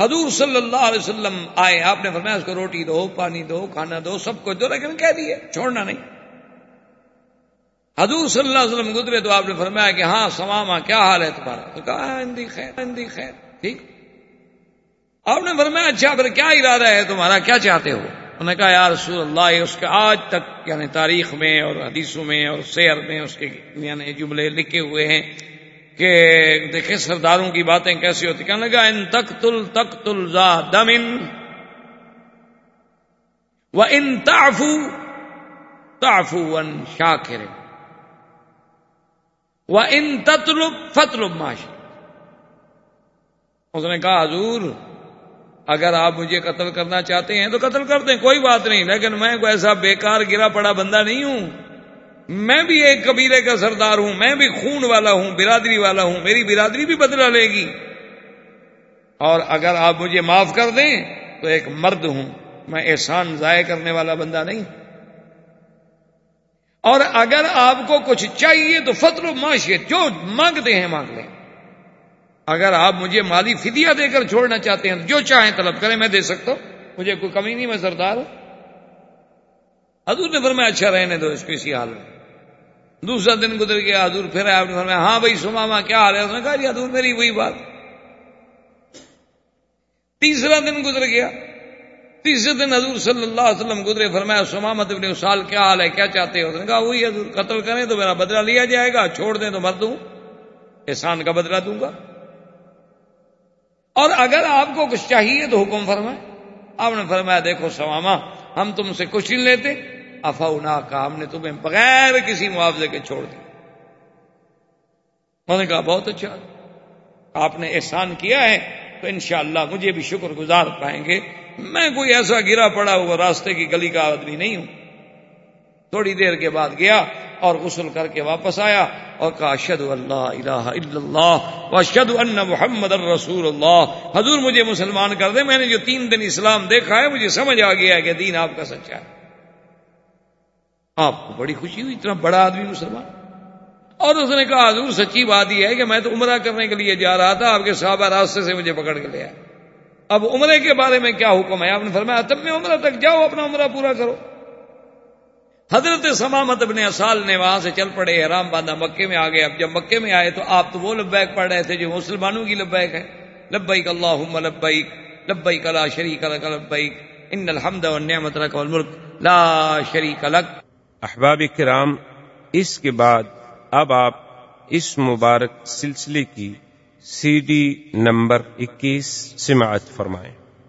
حضور صلی اللہ علیہ وسلم آئے، آپ نے فرمایا، اس کو روٹی دو، پانی دو، کھانا دو، سب کچھ دو، لیکن کہہ دیے چھوڑنا نہیں۔ حضور صلی اللہ علیہ وسلم گزرے تو آپ نے فرمایا کہ ہاں سماما کیا حال ہے تمہارا؟ تو کہا ہندی خیر ہندی خیر، ٹھیک۔ آپ نے فرمایا اچھا پھر کیا ارادہ ہے تمہارا؟ کیا چاہتے ہو؟ انہوں نے کہا، یا رسول اللہ اس کے آج تک یعنی تاریخ میں اور حدیثوں میں اور سیر میں اس کے یعنی جملے لکھے ہوئے ہیں کہ دیکھیں، سرداروں کی باتیں کیسی ہوتی کہنے لگا، ان تک تل تک تل زا دمن و ان تافو تافو ان شاخر و ان تطلب فتلب معاش اس نے کہا، حضور، اگر آپ مجھے قتل کرنا چاہتے ہیں تو قتل کر دیں، کوئی بات نہیں، لیکن میں کوئی ایسا بیکار گرا پڑا بندہ نہیں ہوں۔ میں بھی ایک قبیلے کا سردار ہوں، میں بھی خون والا ہوں، برادری والا ہوں، میری برادری بھی بدلا لے گی۔ اور اگر آپ مجھے معاف کر دیں تو ایک مرد ہوں، میں احسان ضائع کرنے والا بندہ نہیں۔ اور اگر آپ کو کچھ چاہیے تو فطر و معاشیت جو مانگتے ہیں مانگ لیں۔ اگر آپ مجھے مالی فدیہ دے کر چھوڑنا چاہتے ہیں جو چاہیں طلب کریں، میں دے سکتا ہوں۔ مجھے کوئی کمی نہیں، میں سردار ہوں۔ حضور نے فرمایا اچھا رہنے دو اس کو اسی حال میں۔ دوسرا دن گزر گیا، حضور پھر آپ نے فرمایا ہاں بھائی سماما کیا حال ہے؟ اس نے کہا جی حضور میری وہی بات۔ تیسرا دن گزر گیا۔ تیسرے دن حضور صلی اللہ علیہ وسلم گزرے، فرمایا، سمامت ابن اسال کیا حال ہے؟ کیا چاہتے ہیں اس نے کہا، وہی حضور، قتل کریں تو میرا بدلہ لیا جائے گا، چھوڑ دیں تو مر دوں، احسان کا بدلہ دوں گا۔ اور اگر آپ کو کچھ چاہیے تو حکم فرمائے آپ نے فرمایا، دیکھو سواما ہم تم سے کچھ نہیں لیتے۔ افا کا ہم نے تمہیں بغیر کسی معاوضے کے چھوڑ دیا۔ میں نے کہا، بہت اچھا۔ آپ نے احسان کیا ہے تو انشاءاللہ مجھے بھی شکر گزار پائیں گے۔ میں کوئی ایسا گرا پڑا ہوا راستے کی گلی کا آدمی نہیں ہوں۔ تھوڑی دیر کے بعد گیا اور غسل کر کے واپس آیا اور کہا اشد اللہ الہ الا اللہ اشد ان محمد الرسول اللہ۔ حضور مجھے مسلمان کر دے، میں نے جو تین دن اسلام دیکھا ہے، مجھے سمجھ آ گیا کہ دین آپ کا سچا ہے۔ آپ کو بڑی خوشی ہوئی، اتنا بڑا آدمی مسلمان۔ اور اس نے کہا، حضور سچی بات یہ ہے کہ میں تو عمرہ کرنے کے لیے جا رہا تھا، آپ کے صحابہ راستے سے مجھے پکڑ کے لے آئے۔ اب عمرے کے بارے میں کیا حکم ہے؟ آپ نے فرمایا، تب میں عمرہ تک جاؤ، اپنا عمرہ پورا کرو۔ حضرت سمامت ابن اصال نے وہاں سے چل پڑے، حرام باندھا، مکے میں آ گئے۔ اب جب مکے میں آئے تو آپ تو وہ لبیک پڑھ رہے تھے جو مسلمانوں کی لبیک ہے۔ لبیک اللہ لبیک لبیک لا شریک لک لبیک، ان الحمد والنعمت لک والملک، لا شریک لک۔ احباب کرام، اس کے بعد اب آپ اس مبارک سلسلے کی سی ڈی نمبر اکیس سماعت فرمائیں۔